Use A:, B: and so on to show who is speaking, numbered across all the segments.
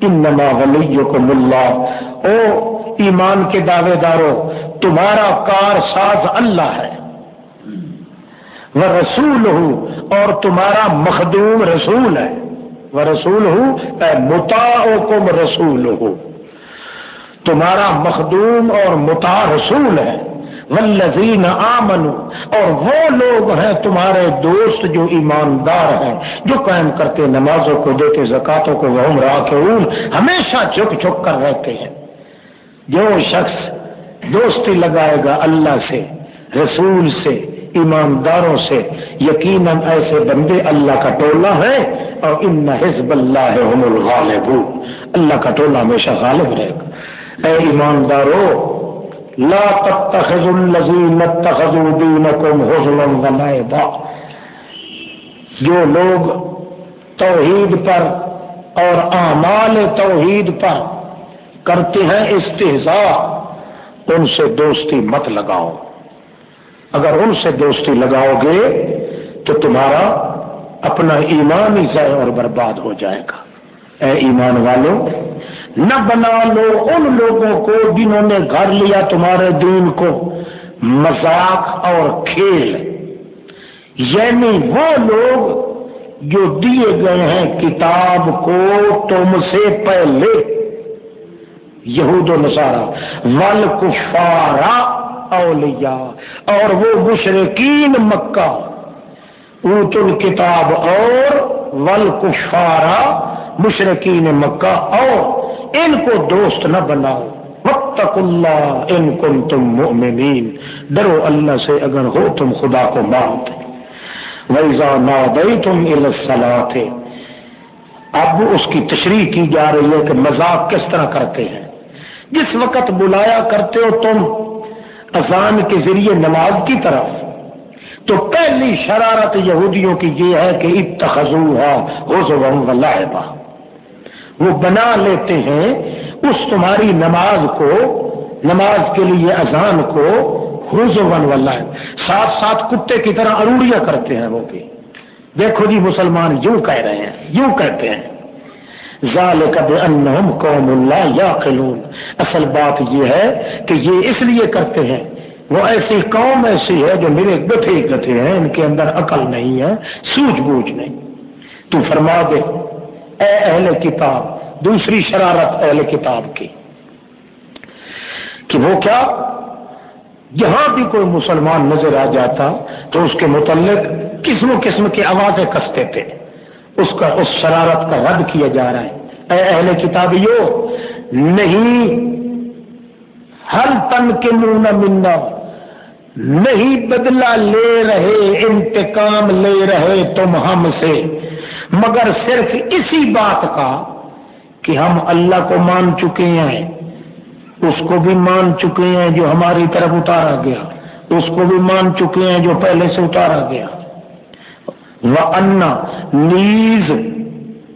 A: انما ولیکم اللہ۔ او ایمان کے دعوے داروں تمہارا کار ساز اللہ ہے۔ وہ رسول ہوں اور تمہارا مخدوم رسول ہے۔ وہ رسول ہوں متا کم رسول ہو تمہارا مخدوم اور متا رسول ہے۔ ولزین آمن اور وہ لوگ ہیں تمہارے دوست جو ایماندار ہیں، جو قائم کرتے نمازوں کو، دیتے زکاتوں کو وہ راکعون، ہمیشہ جھک جھک کر رہتے ہیں۔ جو شخص دوستی لگائے گا اللہ سے، رسول سے، ایمانداروں سے، یقیناً ایسے بندے اللہ کا ٹولہ ہے، اور ان حزب اللہ الغالب اللہ کا ٹولہ ہمیشہ غالب رہے گا۔ اے ایماندارو لا تتخذوا الذين اتخذوا دينكم هزوا ولعبا جو لوگ توحید پر اور اعمال توحید پر کرتے ہیں استحضاء ان سے دوستی مت لگاؤ۔ اگر ان سے دوستی لگاؤ گے تو تمہارا اپنا ایمان ہی ضائع اور برباد ہو جائے گا۔ اے ایمان والوں نہ بنا لو ان لوگوں کو جنہوں نے گھر لیا تمہارے دین کو۔ مذاق اور کھیل۔ یعنی وہ لوگ جو دیے گئے ہیں کتاب کو تم سے پہلے۔ یہود و نصارہ۔ ول کفارا اولیاء۔ اور وہ مشرقین مکہ۔ اوت الکتاب اور ول کفارا مشرقین مکہ۔ اور ان کو دوست نہ بناؤ۔ وقت اللہ ان کن تم مؤمنین ڈرو اللہ سے اگر ہو تم خدا کو مانتے۔ ویزا نادئی تم تھے اب اس کی تشریح کی جا رہی ہے کہ مذاق کس طرح کرتے ہیں۔ جس وقت بلایا کرتے ہو تم اذان کے ذریعے نماز کی طرف، تو پہلی شرارت یہودیوں کی یہ ہے کہ اتخذو لائبہ وہ بنا لیتے ہیں اس تمہاری نماز کو، نماز کے لیے اذان کو حوض و ساتھ ساتھ کتے کی طرح اروڑیاں کرتے ہیں وہ بھی۔ دیکھو جی مسلمان یوں کہہ رہے ہیں، یوں کہتے ہیں۔ ذالک بانہم قوم اللہ یا اصل بات یہ ہے کہ یہ اس لیے کرتے ہیں۔ وہ ایسی قوم ایسی ہے جو میرے گتھے گتھے ہیں، ان کے اندر عقل نہیں ہے سوچ بوجھ نہیں۔ تو فرما دے اے اہل کتاب، دوسری شرارت اہل کتاب کی۔ کہ وہ کیا؟ جہاں بھی کوئی مسلمان نظر آ جاتا تو اس کے متعلق قسم قسم کی آوازیں کستے تھے۔ اس کا، اس شرارت کا رد کیا جا رہا ہے۔ اے اہل کتابیوں نہیں، ہر تن کے منہ نہ ملنا نہیں بدلہ لے رہے، انتقام لے رہے تم ہم سے۔ مگر صرف اسی بات کا کہ ہم اللہ کو مان چکے ہیں، اس کو بھی مان چکے ہیں جو ہماری طرف اتارا گیا، اس کو بھی مان چکے ہیں جو پہلے سے اتارا گیا۔ وہ انا نیز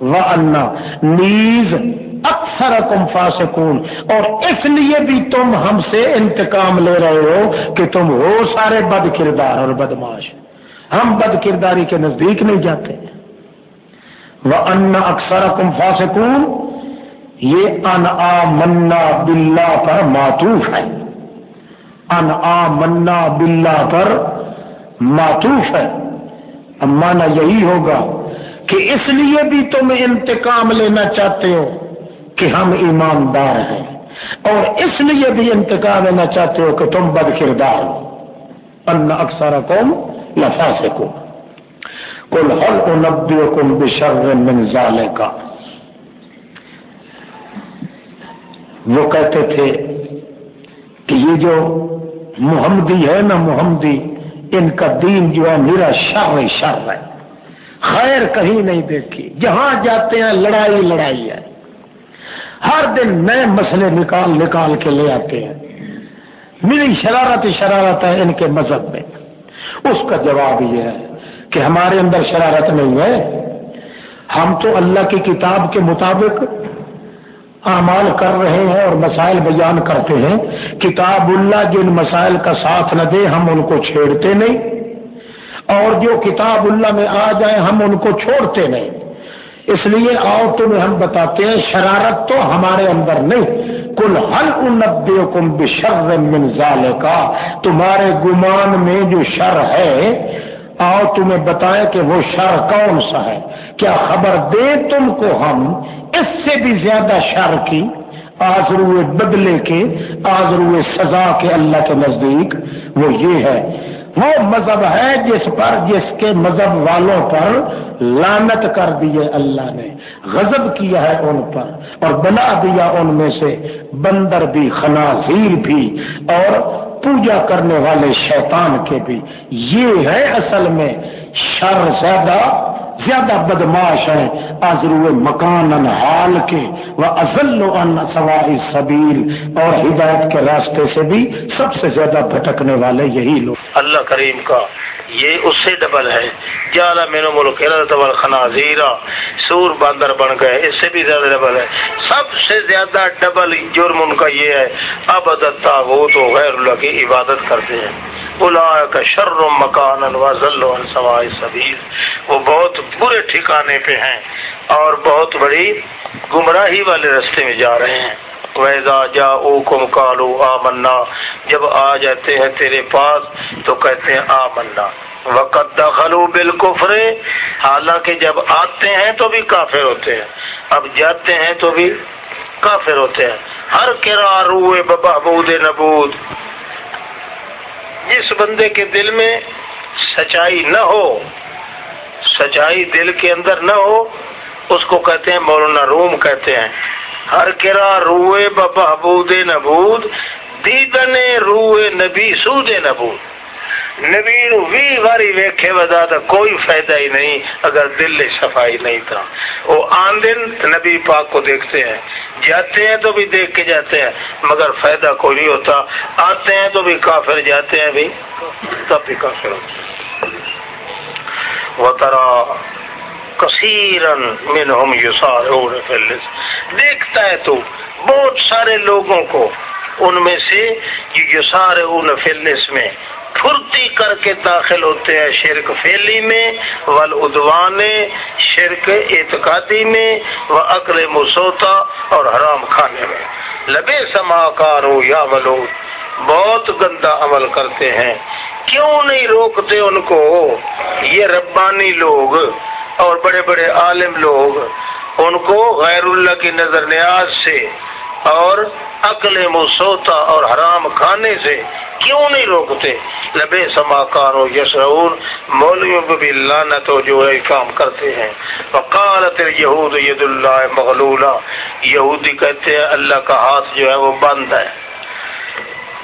A: و انا نیز اکثر کم فاسکون اور اس لیے بھی تم ہم سے انتقام لے رہے ہو کہ تم ہو سارے بد کردار اور بدماش ہم بد کرداری کے نزدیک نہیں جاتے۔ وہ ان اکثر کم فاسکون یہ ان آ منا بلا پر ماتوف ہے۔ ان آ منا بلا پر ماتوف ہے مانا یہی ہوگا کہ اس لیے بھی تم انتقام لینا چاہتے ہو کہ ہم ایماندار ہیں اور اس لیے بھی انتقام لینا چاہتے ہو کہ تم بد کردار ہو۔ ان اکثر قوم لفا سے کو کل ہل انبی کم بشر منظالے کا وہ کہتے تھے کہ یہ جو محمدی ہے نا محمدی، ان کا دین جو ہے میرا شر شر ہے۔ خیر کہیں نہیں دیکھی۔ جہاں جاتے ہیں، لڑائی لڑائی ہے۔ ہر دن نئے مسئلے نکال نکال کے لے آتے ہیں۔ میری شرارت شرارت ہے ان کے مذہب میں۔ اس کا جواب یہ ہے کہ ہمارے اندر شرارت نہیں ہے۔ ہم تو اللہ کی کتاب کے مطابق اعمال کر رہے ہیں اور مسائل بیان کرتے ہیں۔ کتاب اللہ جن مسائل کا ساتھ نہ دے، ہم ان کو چھیڑتے نہیں۔ اور جو کتاب اللہ میں آ جائے، ہم ان کو چھوڑتے نہیں۔ اس لیے آؤ تمہیں ہم بتاتے ہیں، شرارت تو ہمارے اندر نہیں۔ کل حل ان بشر من کا تمہارے گمان میں جو شر ہے آؤ تمہیں بتائیں کہ وہ شر کون سا ہے؟ کیا خبر دے تم کو ہم اس سے بھی زیادہ شر کی؟ آزرو بدلے کے آزرو سزا کے اللہ کے نزدیک وہ یہ ہے۔ وہ مذہب ہے جس پر، جس کے مذہب والوں پر لانت کر دیے اللہ نے۔ غضب کیا ہے ان پر اور بنا دیا ان میں سے۔ بندر بھی، خنازیر بھی۔ اور پوجا کرنے والے شیطان کے بھی۔ یہ ہے اصل میں شر زیادہ زیادہ بدماش ہیں آزرو مکان حال کے وہ ازل ان سواری سبیل۔ اور ہدایت کے راستے سے بھی سب سے زیادہ بھٹکنے والے یہی لوگ۔
B: اللہ کریم کا یہ اس سے ڈبل ہے۔ جالا میرے ملک ڈبل خنازیرا سور باندر بن گئے، اس سے بھی زیادہ ڈبل ہے۔ سب سے زیادہ ڈبل جرم ان کا یہ ہے، اب ادتا وہ تو غیر اللہ کی عبادت کرتے ہیں۔ بلا کا شر مکان سوائے سبیر وہ بہت برے ٹھکانے پہ ہیں اور بہت بڑی گمراہی والے رستے میں جا رہے ہیں۔ ویزا جا او کم کالو آ منا جب آ جاتے ہیں تیرے پاس تو کہتے ہیں آ منا وقت دخلو بالکفر حالانکہ جب آتے ہیں تو بھی کافر ہوتے ہیں۔ اب جاتے ہیں تو بھی کافر ہوتے ہیں۔ ہر کرا روئے ببا بود نبود۔ جس بندے کے دل میں سچائی نہ ہو، سچائی دل کے اندر نہ ہو، اس کو کہتے ہیں مولانا روم کہتے ہیں۔ ہر کرا روئے ببود نبود دیدن روئے نبی سود نبود۔ نبی نو وی واری ویکھے بدا تو کوئی فائدہ ہی نہیں، اگر دل صفائی نہیں تھا۔ وہ آن دن نبی پاک کو دیکھتے ہیں، جاتے ہیں تو بھی دیکھ کے جاتے ہیں، مگر فائدہ کوئی نہیں ہوتا۔ آتے ہیں تو بھی کافر جاتے ہیں بھی۔ تب بھی کافر ہوتے وہ ترا کثیرن منہم یسارعون فی النس دیکھتا ہے تو بہت سارے لوگوں کو ان میں سے یسارعون فی النس میں پھرتی کر کے داخل ہوتے ہیں، شرک فیلی میں ول ادوان شرک اعتقادی میں و عقل مسوتا اور حرام کھانے میں۔ لبے سما کارو یا ولو بہت گندا عمل کرتے ہیں۔ کیوں نہیں روکتے ان کو؟ یہ ربانی لوگ اور بڑے بڑے عالم لوگ ان کو غیر اللہ کی نظر نیاز سے اور عقل مسوتا اور حرام کھانے سے کیوں نہیں روکتے؟ لبے سما کارو یسرون مولویوں کو بھی لانت ہو جو ہے کام کرتے ہیں۔ وقالت یہود ید اللہ مغلولہ۔ یہودی کہتے ہیں اللہ کا ہاتھ جو ہے وہ بند ہے۔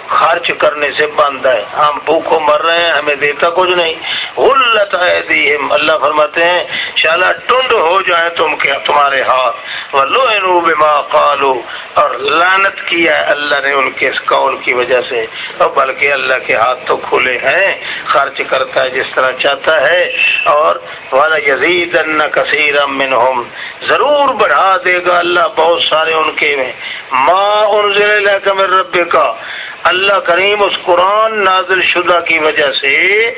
B: خرچ کرنے سے بند ہے۔ ہم بھوکھوں مر رہے ہیں، ہمیں دیتا کچھ نہیں۔ غلط ایدیہم۔ اللہ فرماتے ہیں، شالا ٹنڈ ہو جائیں تم کے تمہارے ہاتھ۔ ولعنوا بما قالوا۔ اور لعنت کیا ہے اللہ نے ان کے اس قول کی وجہ سے۔ اور بلکہ اللہ کے ہاتھ تو کھلے ہیں، خرچ کرتا ہے جس طرح چاہتا ہے۔ اور والا یزیدن کثیرا منہم ضرور بڑھا دے گا اللہ بہت سارے ان کے میں۔ ما انزل الیک من ربک اللہ کریم اس قرآن نازل شدہ کی وجہ سے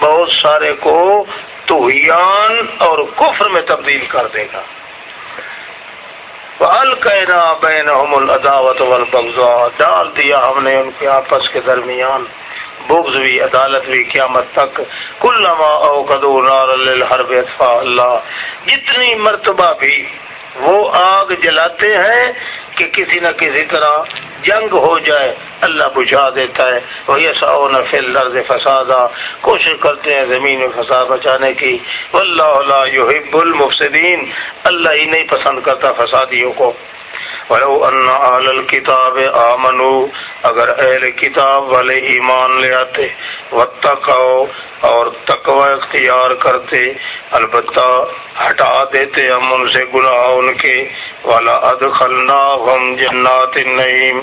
B: بہت سارے کو توہیان اور کفر میں تبدیل کر دے گا۔ القینا بین الداوت والبغضاء۔ ڈال دیا ہم نے ان کے آپس کے درمیان۔ بغض بھی، عدالت بھی، قیامت تک۔ کلما او قدو نار الحرب اطفاء اللہ جتنی مرتبہ بھی وہ آگ جلاتے ہیں کہ کسی نہ کسی طرح جنگ ہو جائے، اللہ بجھا دیتا ہے۔ وہ یس فسادا۔ کوشش کرتے ہیں زمین میں فساد بچانے کی۔ اللہ یحب المفسدین اللہ ہی نہیں پسند کرتا فسادیوں کو۔ ولو ان اہل الكتاب آمنو اگر اہل کتاب والے ایمان لے آتے واتقو اور تقوی اختیار کرتے، البتہ ہٹا دیتے ہم ان سے گناہ ان کے والا ادخلناہم جنات النعیم،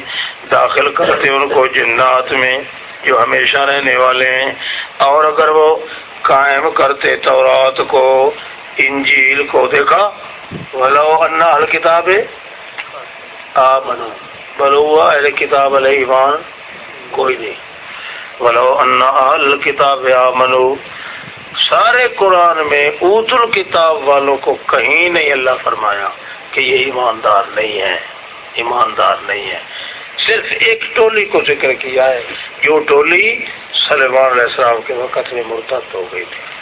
B: داخل کرتے ان کو جنات میں جو ہمیشہ رہنے والے ہیں۔ اور اگر وہ قائم کرتے تورات کو، انجیل کو، دیکھا؟ ولو ان اہل کتاب آمنو بلو اہل کتاب علیہ ایمان، کوئی نہیں۔ ولو ان اہل کتاب آمنو سارے قرآن میں اوت الکتاب والوں کو کہیں نہیں اللہ فرمایا کہ یہ ایماندار نہیں ہے ایماندار نہیں ہے صرف ایک ٹولی کو ذکر کیا ہے، جو ٹولی سلمان علیہ السلام کے وقت میں مرتب ہو گئی تھی۔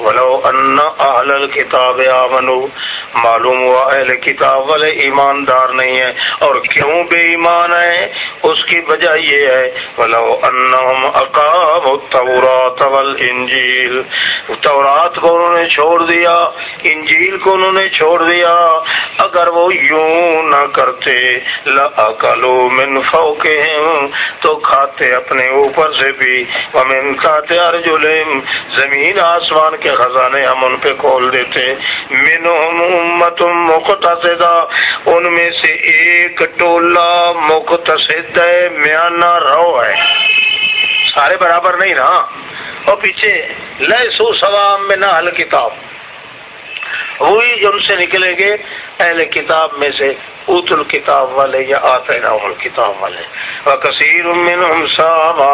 B: ولو ان اہل الکتاب آمنو معلوم ہوا اہل کتاب والے ایماندار نہیں ہیں۔ اور کیوں بے ایمان ہے اس کی وجہ یہ ہے، ولو انہم اقام التورات والانجیل۔ تورات کو انہوں نے چھوڑ دیا، انجیل کو انہوں نے چھوڑ دیا۔ اگر وہ یوں نہ کرتے لَأَكَلُوا مِنْ فَوْقِهِمْ تو کھاتے اپنے اوپر سے بھی۔ وَمِنْ کھاتے ارجلہم، زمین آسمان کے خزانے ہم ان پہ کھول دیتے منہم امت مقتصدہ۔ ان میں سے ایک ٹولہ مقتصد ہے، میانہ رو ہے۔ سارے برابر نہیں نا؟ اور پیچھے لیے سو سوام میں نہ حل کتاب۔ وہی ان سے نکلیں گے، اہل کتاب میں سے اوت الکتاب والے یا آتے الکتاب والے۔ کثیر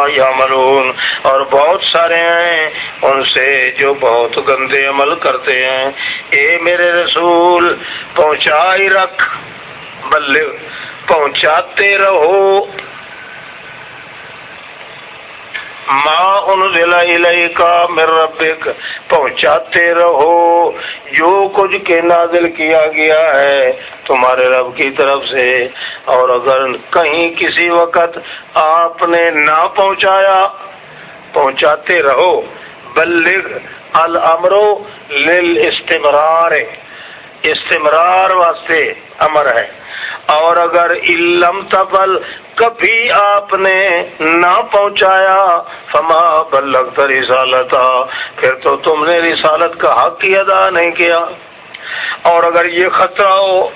B: یا ملون اور بہت سارے ہیں ان سے جو بہت گندے عمل کرتے ہیں۔ اے میرے رسول پہنچا ہی رکھ، بلے، پہنچاتے رہو۔ ماں ان کا مر ربک پہنچاتے رہو۔ جو کچھ کے نازل کیا گیا ہے تمہارے رب کی طرف سے۔ اور اگر کہیں کسی وقت آپ نے نہ پہنچایا، پہنچاتے رہو۔ بلغ المرو لل استمرار استمرار واسطے امر ہے۔ اور اگر علم تبل کبھی آپ نے نہ پہنچایا، فما بلغت رسالتا، پھر تو تم نے رسالت کا حق ہی ادا نہیں کیا۔ اور اگر یہ خطرہ ہو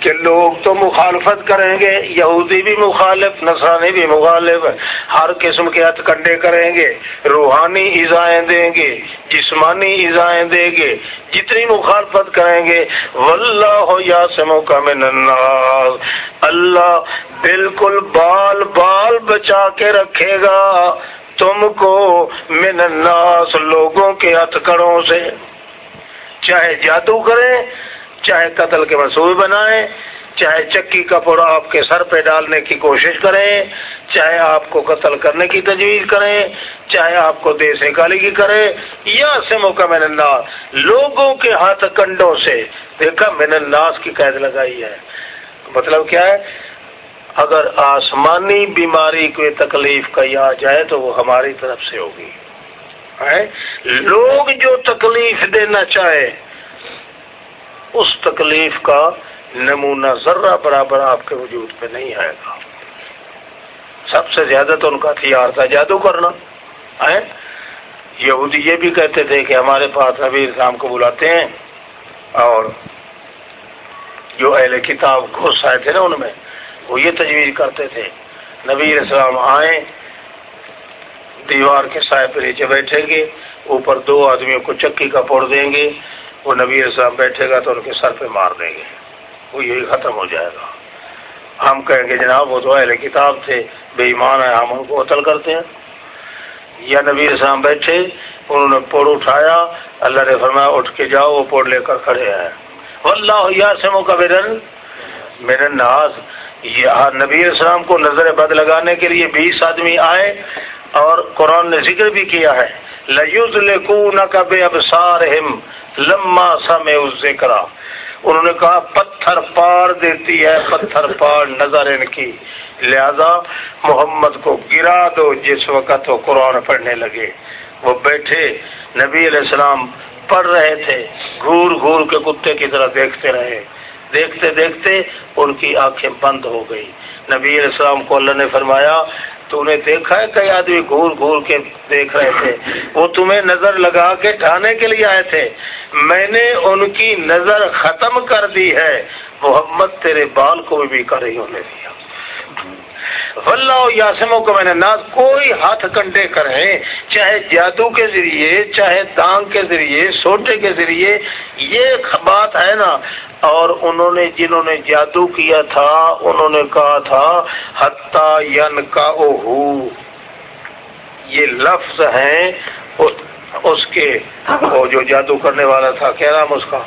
B: کہ لوگ تو مخالفت کریں گے، یہودی بھی مخالف نسانی بھی مخالف، ہر قسم کے ہتھ کنڈے کریں گے، روحانی ایزائیں دیں گے، جسمانی ایزائیں دیں گے جتنی مخالفت کریں گے، واللہ یاسمو کا من الناس اللہ بالکل بال بال بچا کے رکھے گا تم کو من الناس، لوگوں کے ہتھکڑوں سے۔ چاہے جادو کریں، چاہے قتل کے منصوبے بنائیں، چاہے چکی کا پوڑا آپ کے سر پہ ڈالنے کی کوشش کریں، چاہے آپ کو قتل کرنے کی تجویز کریں چاہے آپ کو دیس نکالی کی یا سے موقع میں الناس لوگوں کے ہاتھ کنڈوں سے دیکھا میں الناس کی قید لگائی ہے۔ مطلب کیا ہے؟ اگر آسمانی بیماری کوئی تکلیف کہیں آ جائے تو وہ ہماری طرف سے ہوگی۔ لوگ جو تکلیف دینا چاہے، اس تکلیف کا نمونہ ذرہ برابر آپ کے وجود پہ نہیں آئے گا۔ سب سے زیادہ تو ان کا ہتھیار تھا جادو کرنا۔ یہودی یہ بھی کہتے تھے کہ ہمارے پاس نبی اسلام کو بلاتے ہیں اور جو اہل کتاب گھس آئے تھے نا ان میں، وہ یہ تجویز کرتے تھے، نبی اسلام آئیں، دیوار کے سائے پہ نیچے بیٹھیں گے، اوپر دو آدمیوں کو چکی کا پوڑ دیں گے، وہ نبی اسلام بیٹھے گا تو ان کے سر پہ مار دیں گے، وہ یہی ختم ہو جائے گا۔ ہم کہیں گے جناب وہ تو اہل کتاب تھے، بے ایمان ہے ہم ان کو قتل کرتے ہیں۔ یا نبی اسلام بیٹھے، انہوں نے پوڑ اٹھایا، اللہ نے فرمایا، اٹھ کے جاؤ، وہ پوڑ لے کر کھڑے ہیں۔ واللہ یاسمو کا بیرن میرے ناز نبی اسلام کو نظر بد لگانے کے لیے بیس آدمی آئے اور قرآن نے ذکر بھی کیا ہے۔ لَيُزْ لِكُونَكَ بِأَبْصَارِهِمْ لما سا میں اس ذکر انہوں نے کہا، پتھر پار دیتی ہے، پتھر پار نظر ان کی۔ لہذا محمد کو گرا دو جس وقت وہ قرآن پڑھنے لگے۔ وہ بیٹھے، نبی علیہ السلام پڑھ رہے تھے گور گور کے کتے کی طرح دیکھتے رہے۔ دیکھتے دیکھتے ان کی آنکھیں بند ہو گئی۔ نبی علیہ السلام کو اللہ نے فرمایا، تو نے دیکھا ہے کئی آدمی گھور گھور کے دیکھ رہے تھے۔ وہ تمہیں نظر لگا کے ڈھانے کے لیے آئے تھے۔ میں نے ان کی نظر ختم کر دی ہے۔ محمد تیرے بال کو بھی کر رہی ہونے دیا یاسموں کو میں نے نہ کوئی ہاتھ کنڈے کرے چاہے جادو کے ذریعے چاہے دانگ کے ذریعے سوٹے کے ذریعے یہ بات ہے نا۔ اور انہوں نے جنہوں نے جادو کیا تھا انہوں نے کہا تھا ین کا یہ لفظ ہیں اس کے وہ جو جادو کرنے والا تھا کیا نام اس کا؟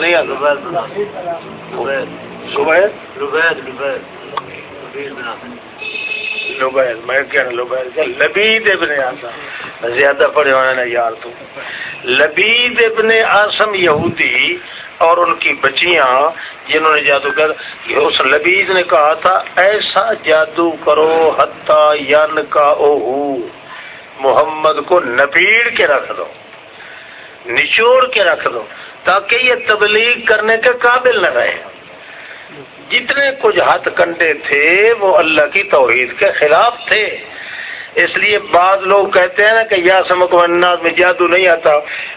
B: نہیں زبیر لبید میں کہہ رہا لبید لبید ابن آسم۔ زیادہ پڑھے ہونے نے یار تو۔ لبید ابن آسم یہودی اور ان کی بچیاں جنہوں نے جادو کر اس لبید نے کہا تھا ایسا جادو کرو حتیٰ ین کا اوہو محمد کو نپیڑ کے رکھ دو۔ نچوڑ کے رکھ دو تاکہ یہ تبلیغ کرنے کے قابل نہ رہے۔ جتنے کچھ ہاتھ کنڈے تھے، وہ اللہ کی توحید کے خلاف تھے۔ اس لیے بعض لوگ کہتے ہیں نا کہ یا سمک الناس میں جادو نہیں آتا،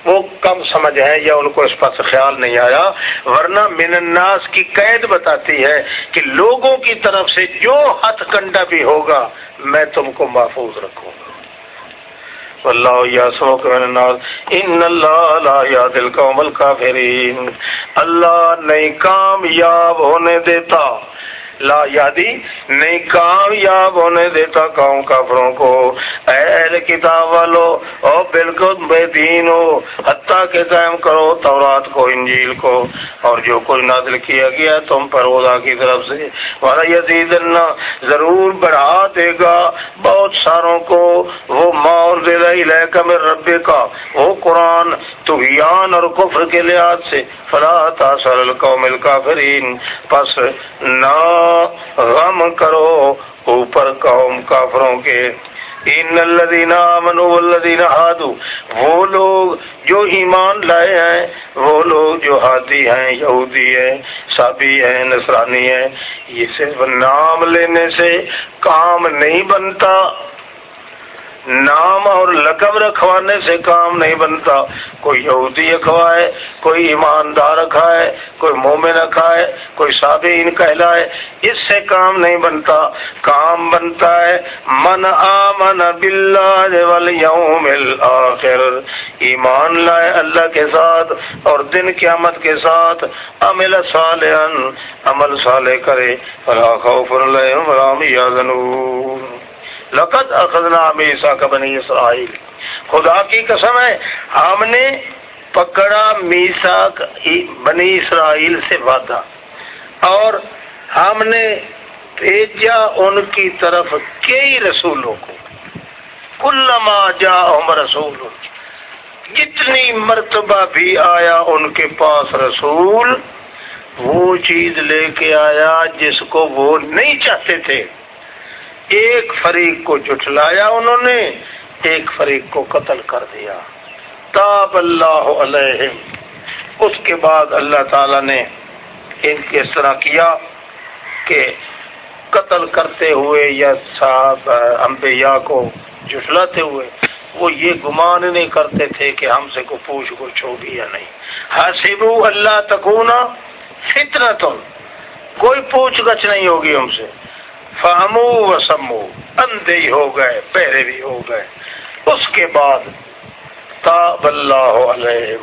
B: وہ کم سمجھ ہے یا ان کو اس پاس خیال نہیں آیا۔ ورنہ من الناس کی قید بتاتی ہے کہ لوگوں کی طرف سے جو ہاتھ کنڈا بھی ہوگا، میں تم کو محفوظ رکھوں گا۔ اللہ یا النار. ان اللہ لا یا دل کا اللہ نہیں کامیاب ہونے دیتا. لا یادی نہیں کامیاب ہونے دیتا قوم کافروں کو۔ اے اہل کتاب والو اور بالکل بے دین ہو۔ حتیٰ کے قائم کرو تورات کو، انجیل کو۔ اور جو کوئی نازل کیا گیا تم پر خدا کی طرف سے۔ والا یزید ضرور بڑھا دے گا۔ بہت ساروں کو وہ ماحول دے رہی لہکا میں رب کا وہ قرآن تغیان اور کفر کے لحاظ سے۔ فلاح تاثر القوم الکافرین پس نہ غم کرو، اوپر قوم کافروں کے۔ ان الذین آمنوا والذین ہادو وہ لوگ جو ایمان لائے ہیں، وہ لوگ جو ہادی ہیں، یہودی ہیں سابی ہیں، نصرانی ہیں، یہ صرف نام لینے سے کام نہیں بنتا۔ نام اور لقب رکھوانے سے کام نہیں بنتا۔ کوئی یہودی کھوائے کوئی ایماندار کھائے کوئی مومن کھائے کوئی صابین کہلائے، اس سے کام نہیں بنتا۔ کام بنتا ہے، من آمن باللہ والیوم الاخر ایمان لائے اللہ کے ساتھ اور دن قیامت کے ساتھ۔ عمل صالحا، عمل صالح کرے۔ فلا خوف علیہم ولا هم يحزنون لقد اخذنا میسا کا بنی اسرائیل۔ خدا کی قسم ہے، ہم نے پکڑا میسا بنی اسرائیل سے وعدہ۔ اور ہم نے بھیجا ان کی طرف کئی رسولوں کو۔ کلما جا ہم رسول۔ جتنی مرتبہ بھی آیا ان کے پاس رسول، وہ چیز لے کے آیا جس کو وہ نہیں چاہتے تھے۔ ایک فریق کو جٹلایا انہوں نے، ایک فریق کو قتل کر دیا۔ تاب اللہ علیہ اس کے بعد اللہ تعالی نے ان کے اس طرح کیا کہ قتل کرتے ہوئے یا صاحب امبیا کو جٹلاتے ہوئے وہ یہ گمان نہیں کرتے تھے کہ ہم سے کو پوچھ کچھ ہوگی یا نہیں۔ حسبو اللہ تکونا فتنا تم کوئی پوچھ گچھ نہیں ہوگی ہم سے۔ فہمو و سمو، اندھے ہو گئے، پہرے بھی ہو گئے۔ اس کے بعد تاب اللہ علیہ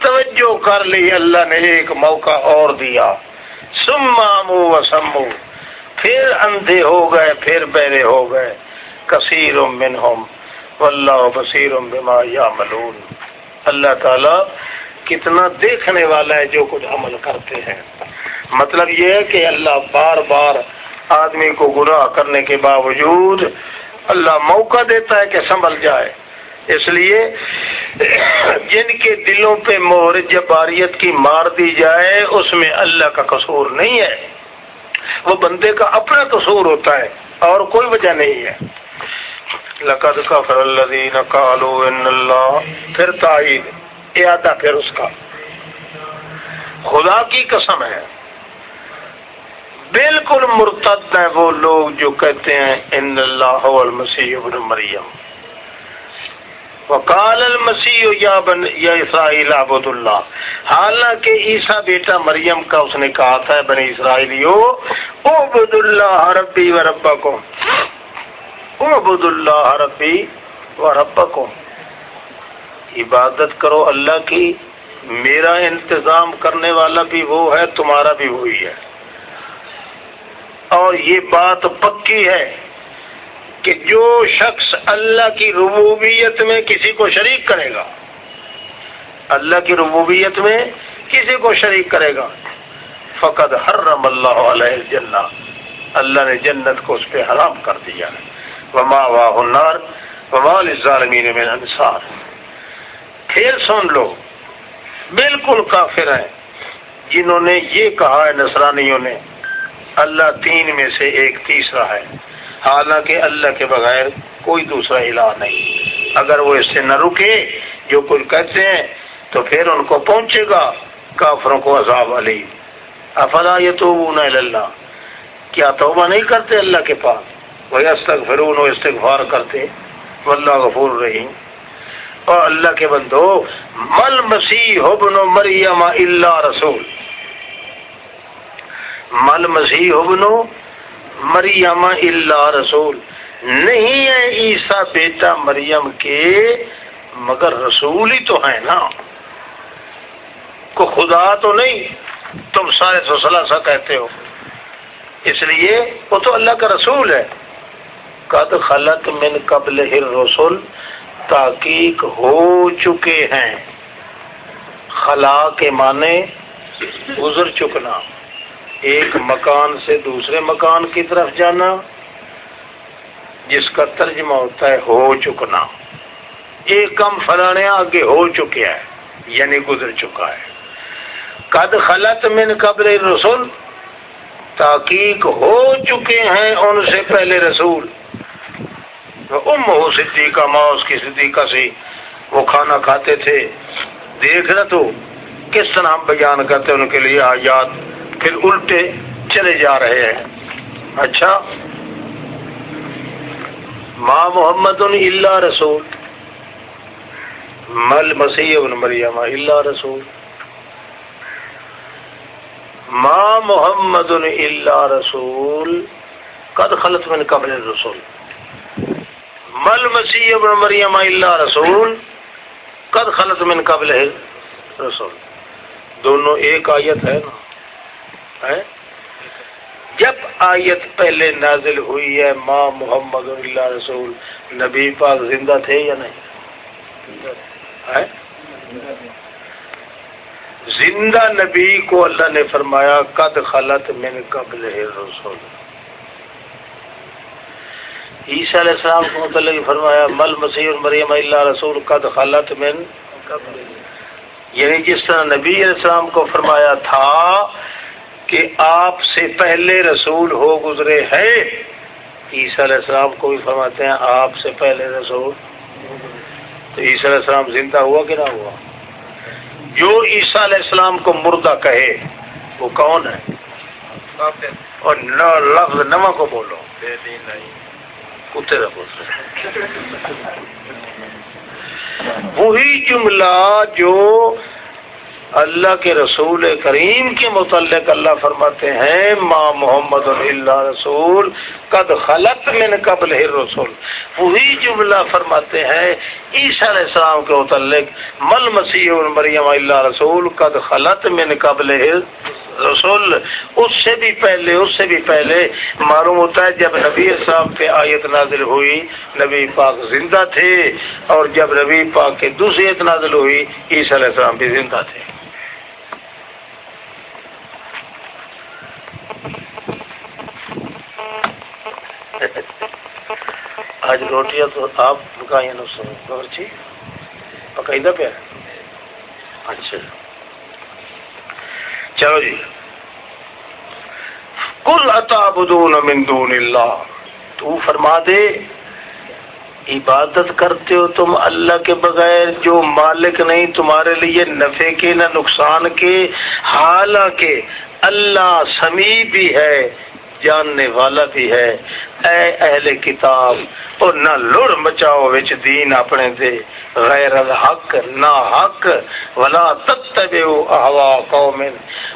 B: توجہ کر لی، اللہ نے ایک موقع اور دیا۔ سمامو و سمو، پھر اندھے ہو گئے، پھر بہرے ہو گئے۔ کثیر منہم، واللہ بصیر بما یعملون۔ اللہ تعالی کتنا دیکھنے والا ہے جو کچھ عمل کرتے ہیں۔ مطلب یہ ہے کہ اللہ بار بار آدمی کو گناہ کرنے کے باوجود اللہ موقع دیتا ہے کہ سنبھل جائے۔ اس لیے جن کے دلوں پہ مور جباریت کی مار دی جائے، اس میں اللہ کا قصور نہیں ہے۔ وہ بندے کا اپنا قصور ہوتا ہے اور کوئی وجہ نہیں ہے۔ لقد کفر الذین قالوا ان اللہ، پھر تائید ارادہ پھر اس کا۔ خدا کی قسم ہے۔ بالکل مرتد ہیں وہ لوگ جو کہتے ہیں، ان اللہ المسیح ابن مریم. وقال المسیح، یا بن یا اسرائیل عبد اللہ. حالانکہ عیسیٰ بیٹا مریم کا اس نے کہا تھا، بنی اسرائیلیو عبد اللہ ربی و ربکم. عبد اللہ ربی و ربکم۔ عبادت کرو اللہ کی، میرا انتظام کرنے والا بھی وہ ہے، تمہارا بھی وہی ہے۔ اور یہ بات پکی ہے کہ جو شخص اللہ کی ربوبیت میں کسی کو شریک کرے گا، اللہ کی ربوبیت میں کسی کو شریک کرے گا فقط حرم اللہ علیہ جنہ اللہ نے جنت کو اس پہ حرام کر دیا وما واہ النار، وما للظالمین من انصار۔ پھر سن لو، بالکل کافر ہیں۔ جنہوں نے یہ کہا ہے، نصرانیوں نے اللہ تین میں سے ایک تیسرا ہے۔ حالانکہ اللہ کے بغیر کوئی دوسرا الہ نہیں۔ اگر وہ اس سے نہ رکے، جو کچھ کہتے ہیں، تو پھر ان کو پہنچے گا کافروں کو عذاب علی۔ افلا یہ تو اللہ۔ کیا توبہ نہیں کرتے اللہ کے پاس؟ وہ فرون و استغفار کرتے۔ واللہ غفور رہی اور اللہ کے بندو، مل مسیح ابن مریم اللہ رسول۔ مل مسیح ابن مریم اللہ رسول۔ نہیں ہے عیسا بیٹا مریم کے، مگر رسول ہی تو ہے نا۔ کو خدا تو نہیں، تم سارے سلاسا کہتے ہو۔ اس لیے وہ تو اللہ کا رسول ہے۔ قد خلط من قبل رسول تحقیق ہو چکے ہیں۔ خلا کے معنی، گزر چکنا۔ ایک مکان سے دوسرے مکان کی طرف جانا، جس کا ترجمہ ہوتا ہے ہو چکنا۔ ایک کم فلانے آگے ہو چکے ہے یعنی گزر چکا ہے۔ قد خلط من قبل رسول تحقیق ہو چکے ہیں ان سے پہلے رسول۔ ام ہو صدیقہ، ماں اس کی صدیقہ سے وہ کھانا کھاتے تھے۔ دیکھ رہا تو کس طرح ہم بیان کرتے ان کے لیے آیات۔ پھر الٹے چلے جا رہے ہیں۔ اچھا۔ ماں محمد اللہ رسول۔ مل مسیح ابن مریم اللہ رسول۔ ماں محمد اللہ رسول۔ قد خلط من قبل رسول مل مسیح ابن مریم اللہ رسول۔ قد خلط من قبل رسول دونوں ایک آیت ہے۔ نا جب آیت پہلے نازل ہوئی ہے، ماں محمد اللہ رسول، نبی پاک زندہ تھے یا نہیں؟ زندہ نبی کو اللہ نے فرمایا، قد خلط من قبل رسول عیسیٰ علیہ السلام کو متعلق فرمایا، مل مسیح مریم اللہ رسول، قد خلط من یعنی جس طرح نبی علیہ السلام کو فرمایا تھا کہ آپ سے پہلے رسول ہو گزرے ہیں۔ عیسیٰ علیہ السلام کو بھی فرماتے ہیں آپ سے پہلے رسول۔ تو عیسیٰ علیہ السلام زندہ ہوا کہ نہ ہوا؟ جو عیسیٰ علیہ السلام کو مردہ کہے وہ کون ہے؟ اور لفظ نما کو بولو۔ کتے وہی جملہ جو اللہ کے رسول کریم کے متعلق اللہ فرماتے ہیں ماں محمد اللہ رسول، قد خلط من قبل رسول وہی جملہ فرماتے ہیں عیسیٰ علیہ السلام کے متعلق، مل مسیح مریم اللہ رسول، قد خلط من قبل رسول اس سے بھی پہلے، اس سے بھی پہلے معلوم ہوتا ہے، جب نبی صاحب پہ آیت نازل ہوئی، نبی پاک زندہ تھے، اور جب نبی پاک کے دوسری آیت نازل ہوئی، عیسیٰ علیہ السلام بھی زندہ تھے۔ آج روٹیاں تو آپ پکائی جی پکائی پیا اچھا۔ چلو جی۔ کل اتابدون من دون اللہ۔ تو فرما دے، عبادت کرتے ہو تم اللہ کے بغیر، جو مالک نہیں تمہارے لیے نفے کے نہ نقصان کے، حالانکہ اللہ سمیع بھی ہے، جاننے والا بھی ہے۔ اے اہل کتاب، اور نہ لڑ مچاؤ وچ دین اپنے دے۔ غیر الحق، نہ حق۔ ولا تتبعوا احوا قوم۔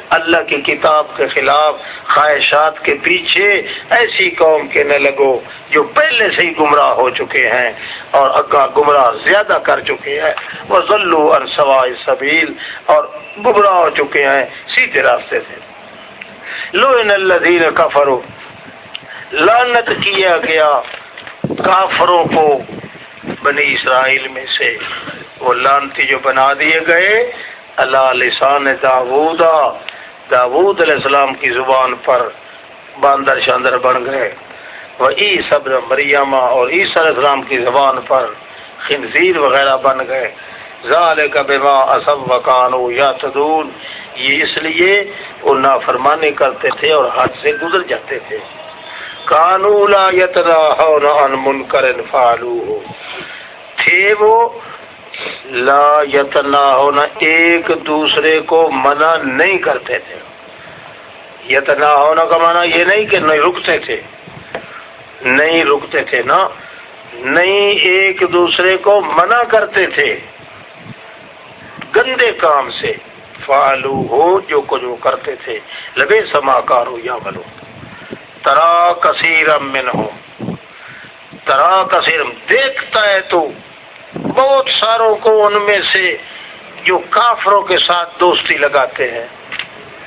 B: اللہ کی کتاب کے خلاف خواہشات کے پیچھے ایسی قوم کے نہ لگو جو پہلے سے ہی گمراہ ہو چکے ہیں اور اگا گمراہ زیادہ کر چکے ہیں۔ وہ ذلو ان سوائے سبیل اور گمراہ ہو چکے ہیں سیدھے راستے سے۔ لو ان الذین کفروا. لانت کیا گیا کافروں کو بنی اسرائیل میں سے۔ وہ لانتی جو بنا دیے گئے اللہ لسان داودا داود علیہ السلام کی زبان پر باندر شاندر بن گئے۔ وہ ای صبر مریمہ اور عیسی علیہ السلام کی زبان پر خنزیر وغیرہ بن گئے۔ ظال کا بیما اسب و یا تدون یہ اس لیے وہ نافرمانی کرتے تھے اور حد سے گزر جاتے تھے۔ کانو لا یتراہون عن منکر فعلوہ۔ تھے وہ لا یتنا ہونا ایک دوسرے کو منع نہیں کرتے تھے۔ یتنا ہونا کا معنی یہ نہیں کہ نہیں رکتے تھے۔ نہیں رکتے تھے نا۔ نہیں ایک دوسرے کو منع کرتے تھے۔ گندے کام سے۔ فالو ہو جو کچھ وہ کرتے تھے، لبے سما کارو یا بلو۔ ترا کثیر من ہو ترا کثیر دیکھتا ہے تو۔ بہت ساروں کو ان میں سے جو کافروں کے ساتھ دوستی لگاتے ہیں۔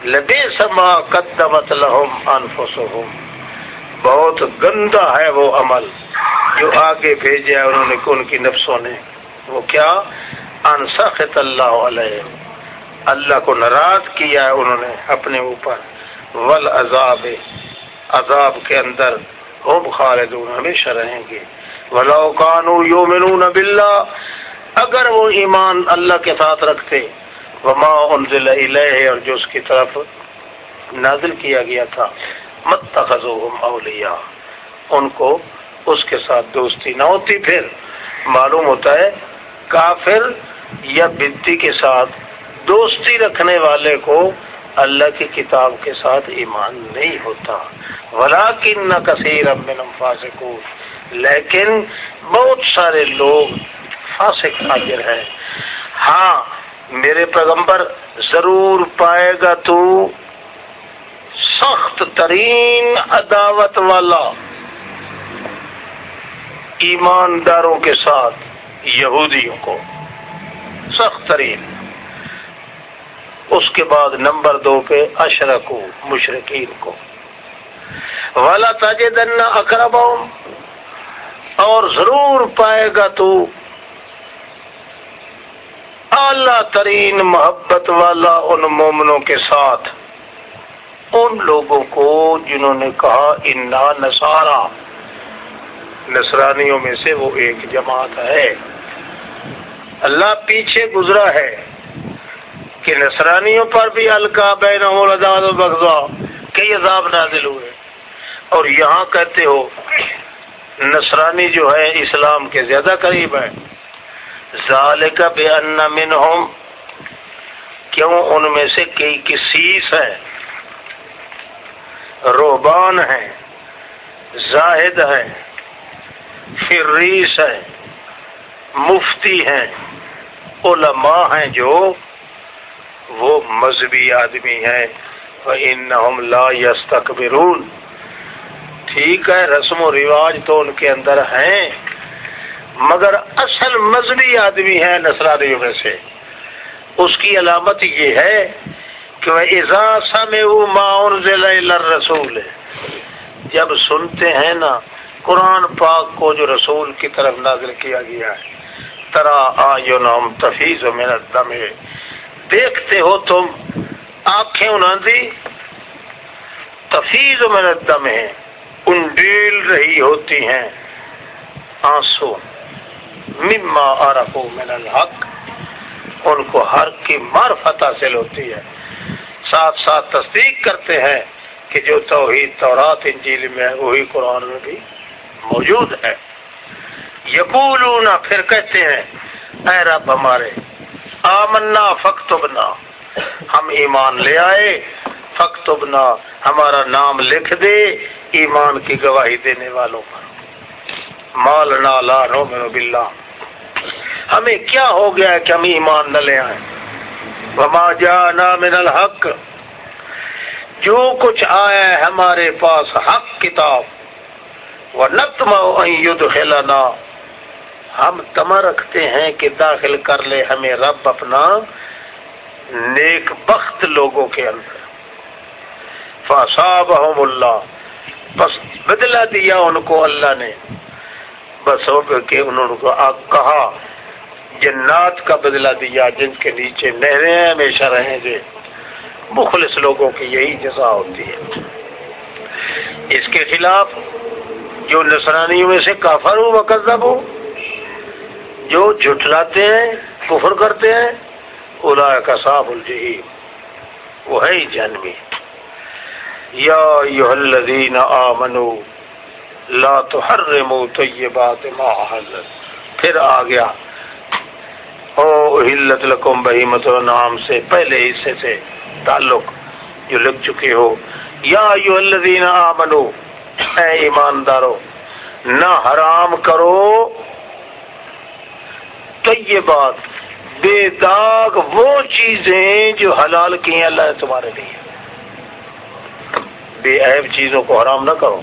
B: لبے سما قدمت لہم انفسہم۔ بہت گندا ہے وہ عمل۔ جو آگے بھیجا ہے انہوں نے، ان کی نفسوں نے۔ وہ کیا؟ انسخت اللہ علیہ اللہ کو ناراض کیا ہے انہوں نے اپنے اوپر۔ ول عذاب عذاب کے اندر ہم خالدون ہمیشہ رہیں گے۔ ولو کانو یومنون باللہ، اگر وہ ایمان اللہ کے ساتھ رکھتے۔ وما انزل الیہ اور جو اس کی طرف نازل کیا گیا تھا۔ متخذوہم اولیاء۔ ان کو اس کے ساتھ دوستی نہ ہوتی۔ پھر معلوم ہوتا ہے کافر یا بنتی کے ساتھ دوستی رکھنے والے کو اللہ کی کتاب کے ساتھ ایمان نہیں ہوتا۔ ولاکن نہ کثیر امن فاسقون۔ لیکن بہت سارے لوگ فاسق حاضر ہیں۔ ہاں میرے پیغمبر، ضرور پائے گا تو سخت ترین عداوت والا ایمانداروں کے ساتھ یہودیوں کو۔ سخت ترین۔ اس کے بعد نمبر دو پہ اشرکو مشرقین کو۔ والا تاج دن اور ضرور پائے گا تو اعلی ترین محبت والا ان مومنوں کے ساتھ، ان لوگوں کو جنہوں نے کہا انا نسارا نسرانیوں میں سے وہ ایک جماعت ہے۔ اللہ پیچھے گزرا ہے۔ کہ نسرانیوں پر بھی الکا بین بغضا، کئی عذاب نازل ہوئے۔ اور یہاں کہتے ہو، نصرانی جو ہے اسلام کے زیادہ قریب ہے ذالک بے ان منہم، کیوں ان میں سے کئی کسیس ہے روبان ہے زاہد ہے فریس ہے مفتی ہیں، علماء ہیں جو وہ مذہبی آدمی ہیں۔ ان لا یستکبرون ٹھیک ہے، رسم و رواج تو ان کے اندر ہیں، مگر اصل مذہبی آدمی ہے نسرانیوں میں سے۔ اس کی علامت یہ ہے کہ وہ اضاثہ میں وہ معاون ضلع رسول جب سنتے ہیں نا، قرآن پاک کو جو رسول کی طرف نازل کیا گیا ہے، ترا آ نام تفیظ و محنت دم دیکھتے ہو تم، آنکھیں انہوں دی تفیظ و محنت دم انڈیل رہی ہوتی ہیں، آنسو، مما عرفو من الحق، ان کو ہر کی معرفت حاصل ہوتی ہے۔ ساتھ ساتھ تصدیق کرتے ہیں کہ جو توحید، تورات، انجیل میں ہے وہی قرآن میں بھی موجود ہے۔ یقولون پھر کہتے ہیں، اے رب ہمارے آمنا فکتبنا ہم ایمان لے آئے فکتبنا ہمارا نام لکھ دے، ایمان کی گواہی دینے والوں پر۔ مال لا رو بلّہ ہمیں کیا ہو گیا کہ ہم ایمان نہ لے آئے وما جانا من الحق۔ جو کچھ آیا ہے ہمارے پاس، حق کتاب۔ وہ نتم خلانا ہم تما رکھتے ہیں کہ داخل کر لے ہمیں رب اپنا نیک بخت لوگوں کے اندر۔ فصاب اللہ بس بدلا دیا ان کو اللہ نے۔ بس ہو کہ انہوں کو کہا جنات کا بدلہ دیا، جن کے نیچے نہریں ہمیشہ رہیں گے۔ مخلص لوگوں کی یہی جزا ہوتی ہے۔ اس کے خلاف جو نسرانیوں میں سے کافر ہو وکذب ہو جو جھٹلاتے ہیں، کفر کرتے ہیں الا کا صاف الجحیم۔ وہ ہے جنمی یا الذین آمنو لا تحرموا طیبات ما حلت پھر آ گیا۔ او ہلت لکم بہیمت نام سے پہلے حصے سے تعلق جو لگ چکے ہو۔ یا ایو الذین آمنو اے ایماندارو نہ حرام کرو طیبات، بے داغ وہ چیزیں جو حلال کی ہیں اللہ نے تمہارے لیے۔ بے عیب چیزوں کو حرام نہ کرو۔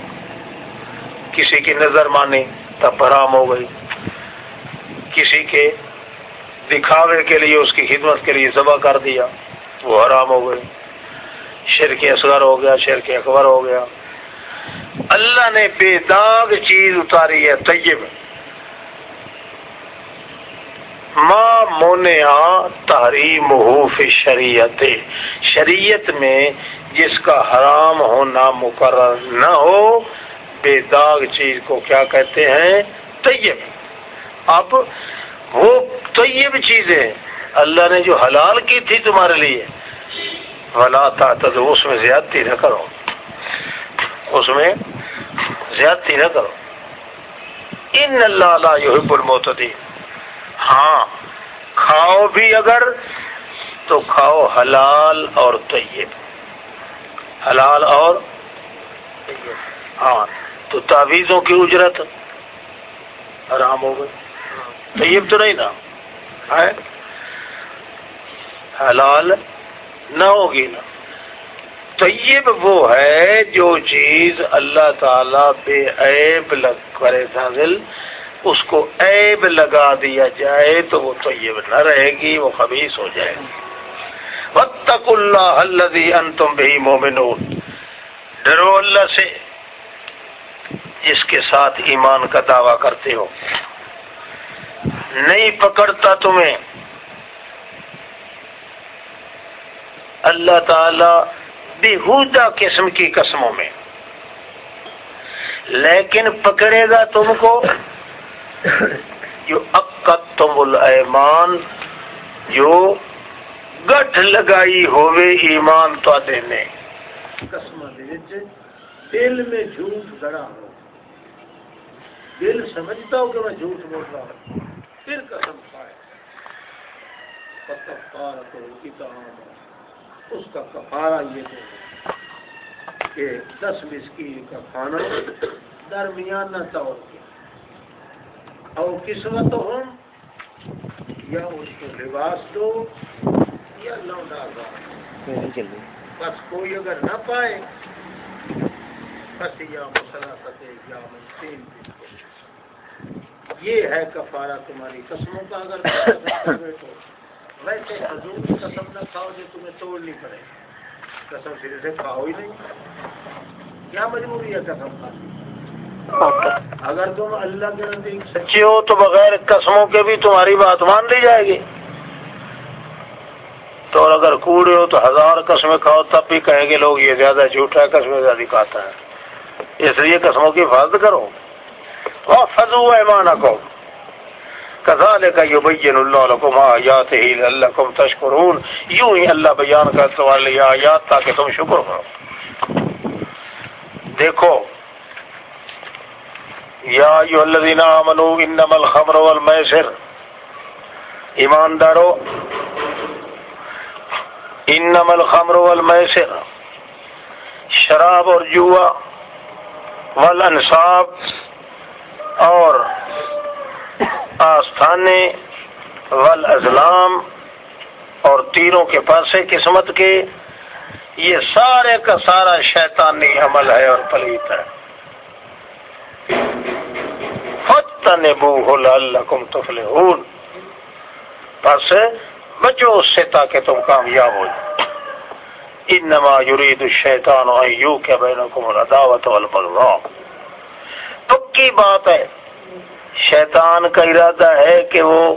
B: کسی کی نظر مانی تب حرام ہو گئی۔ کسی کے دکھاوے کے لیے، اس کی خدمت کے لیے ذبح کر دیا، وہ حرام ہو گئے شیر کے اصغر ہو گیا شیر کے اکبر ہو گیا۔ اللہ نے بے داغ چیز اتاری ہے، طیب۔ ماں مونیا تحریم حوف شریعت۔ شریعت میں جس کا حرام ہونا مقرر نہ ہو، بے داغ چیز کو کیا کہتے ہیں؟ طیب۔ اب وہ طیب چیزیں اللہ نے جو حلال کی تھی تمہارے لیے، ولا تعتد، اس میں زیادتی نہ کرو۔ اس میں زیادتی نہ کرو۔ ان اللہ لا يحب المعتدین ہاں کھاؤ بھی اگر، تو کھاؤ حلال اور طیب۔ حلال اور ہاں تو تعویذوں کی اجرت حرام ہو گئی۔ طیب تو نہیں نا؟ حلال نہ ہوگی نا۔ طیب وہ ہے جو چیز اللہ تعالی بے عیب لگ کرے نازل اس کو عیب لگا دیا جائے تو وہ طیب نہ رہے گی، وہ خبیص ہو جائے گی۔ وطق اللہ الذي انتم به مومنون ڈرو اللہ سے جس کے ساتھ ایمان کا دعویٰ کرتے ہو۔ نہیں پکڑتا تمہیں۔ اللہ تعالی بےحودہ قسم کی قسموں میں۔ لیکن پکڑے گا تم کو۔ جو عقت تم المان جو گٹھ لگائی ہوئے ایمان تو دینے قسم دل میں جھوٹ گڑا ہو۔ دل سمجھتا ہو کہ میں جھوٹ بول رہا ہوں، پھر قسم کھائے۔ کتاب اس کا کفارہ یہ تو کہ دس مسکین کا کھانا درمیانہ طور پہ اور قسمت ہو یا اس کو لباس دو یا لوٹا دو بس کوئی اگر نہ پائے بس یا سکے یا تین یہ ہے کفارہ تمہاری قسموں کا۔ اگر ویسے حضور کی قسم نہ کھاؤ جو تمہیں توڑنی پڑے۔ قسم سرے سے کھاؤ ہی نہیں۔ کیا مجبوری ہے قسم کھانے اگر تم اللہ کے نزدیک سچے ہو تو بغیر قسموں کے بھی تمہاری بات مان لی جائے گی۔ تو اگر کوڑے ہو تو ہزار قسمیں کھاؤ، تب بھی کہیں گے لوگ یہ زیادہ جھوٹا ہے، قسمیں زیادہ کھاتا ہے۔ اس لیے قسموں کی حفاظت کرو۔ اور فضو ایمان کو کذالک یبین اللہ لکم آیاتہ لعلکم تشکرون یوں ہی اللہ بیان کرتا تمہارے آیات تاکہ تم شکر کرو۔ دیکھو یا ایو الذین آمنو، انما الخمر والمیسر. ایماندارو، انما الخمر والمیسر. شراب اور جوا والانصاب اور آستانے ول ازلام اور تیروں کے پاسے قسمت کے، یہ سارے کا سارا شیطانی عمل ہے اور پلیت ہے۔ بو اللہ بس بچو اس سے تاکہ تم کامیاب ہو جاؤ۔ انما یرید الشیطان ایو کہ بینکم العداوت والبغضاء۔ پکی بات ہے، شیطان کا ارادہ ہے کہ وہ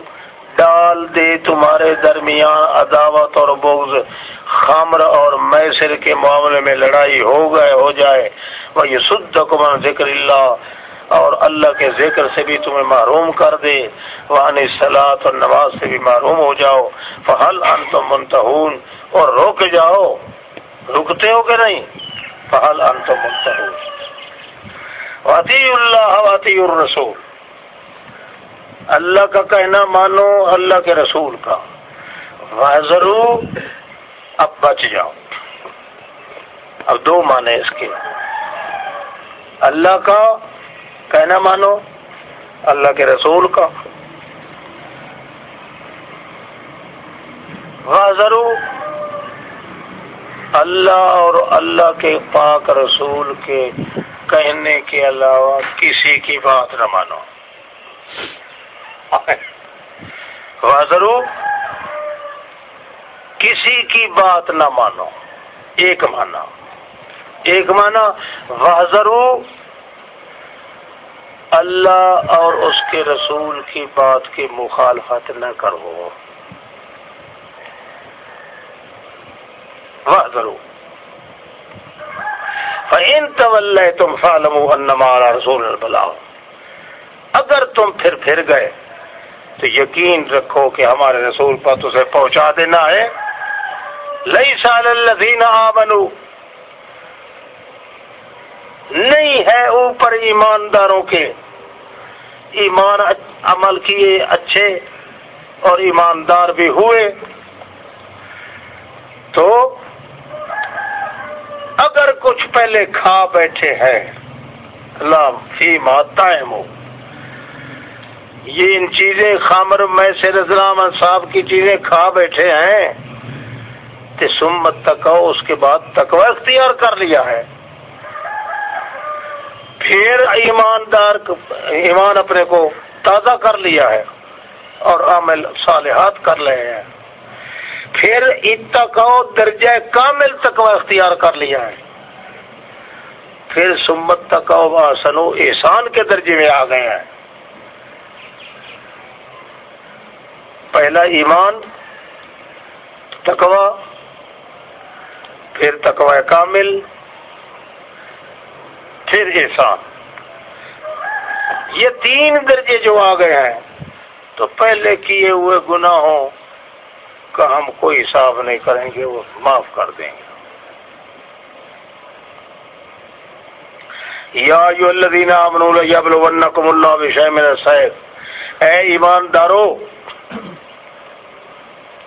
B: ڈال دے تمہارے درمیان عداوت اور بغض۔ خامر اور میسر کے معاملے میں لڑائی ہو گئے، ہو جائے۔ وہ یہ سد ذکر اللہ اور اللہ کے ذکر سے بھی تمہیں محروم کر دے۔ وہاں سلاد اور نماز سے بھی محروم ہو جاؤ۔ فہل ان تم منتہون اور روک جاؤ۔ رکتے ہو کہ نہیں؟ فہل ان تم منتہون واطی اللہ واطی الرسول۔ اللہ کا کہنا مانو، اللہ کے رسول کا۔ ضرور اب بچ جاؤ۔ اب دو مانے اس کے۔ اللہ کا کہنا مانو، اللہ کے رسول کا۔ ضرور اللہ اور اللہ کے پاک رسول کے کہنے کے علاوہ کسی کی بات نہ مانو۔ ضرور کسی کی بات نہ مانو۔ ایک مانا ایک مانا ضرور اللہ اور اس کے رسول کی بات کی مخالفت نہ کرو۔ ضرور فہم طول تم فالم انمارا رسول البلاؤ اگر تم پھر پھر گئے، تو یقین رکھو کہ ہمارے رسول پر تجھے پہنچا دینا ہے۔ لئی سال الذین آمنو نہیں ہے اوپر ایمانداروں کے۔ ایمان عمل کیے اچھے اور ایماندار بھی ہوئے۔ تو اگر کچھ پہلے کھا بیٹھے ہیں اللہ فی ماتا یہ ان چیزیں خامر میں سے رضرام صاحب کی چیزیں کھا بیٹھے ہیں۔ سمت تک اس کے بعد تکوا اختیار کر لیا ہے۔ پھر ایماندار ایمان اپنے کو تازہ کر لیا ہے اور عمل صالحات کر رہے ہیں۔ پھر اتقو درجہ کامل تکوا اختیار کر لیا ہے۔ پھر سمت تک سنو احسان کے درجے میں آ گئے ہیں۔ پہلا ایمان تکوا پھر تکوا کامل، پھر احسان۔ یہ تین درجے جو آ گئے ہیں، تو پہلے کیے ہوئے گناہوں کا ہم کوئی حساب نہیں کریں گے، وہ معاف کر دیں گے۔ یا یو اللہ امن یبل اللہ بشہ صاحب اے ایماندارو،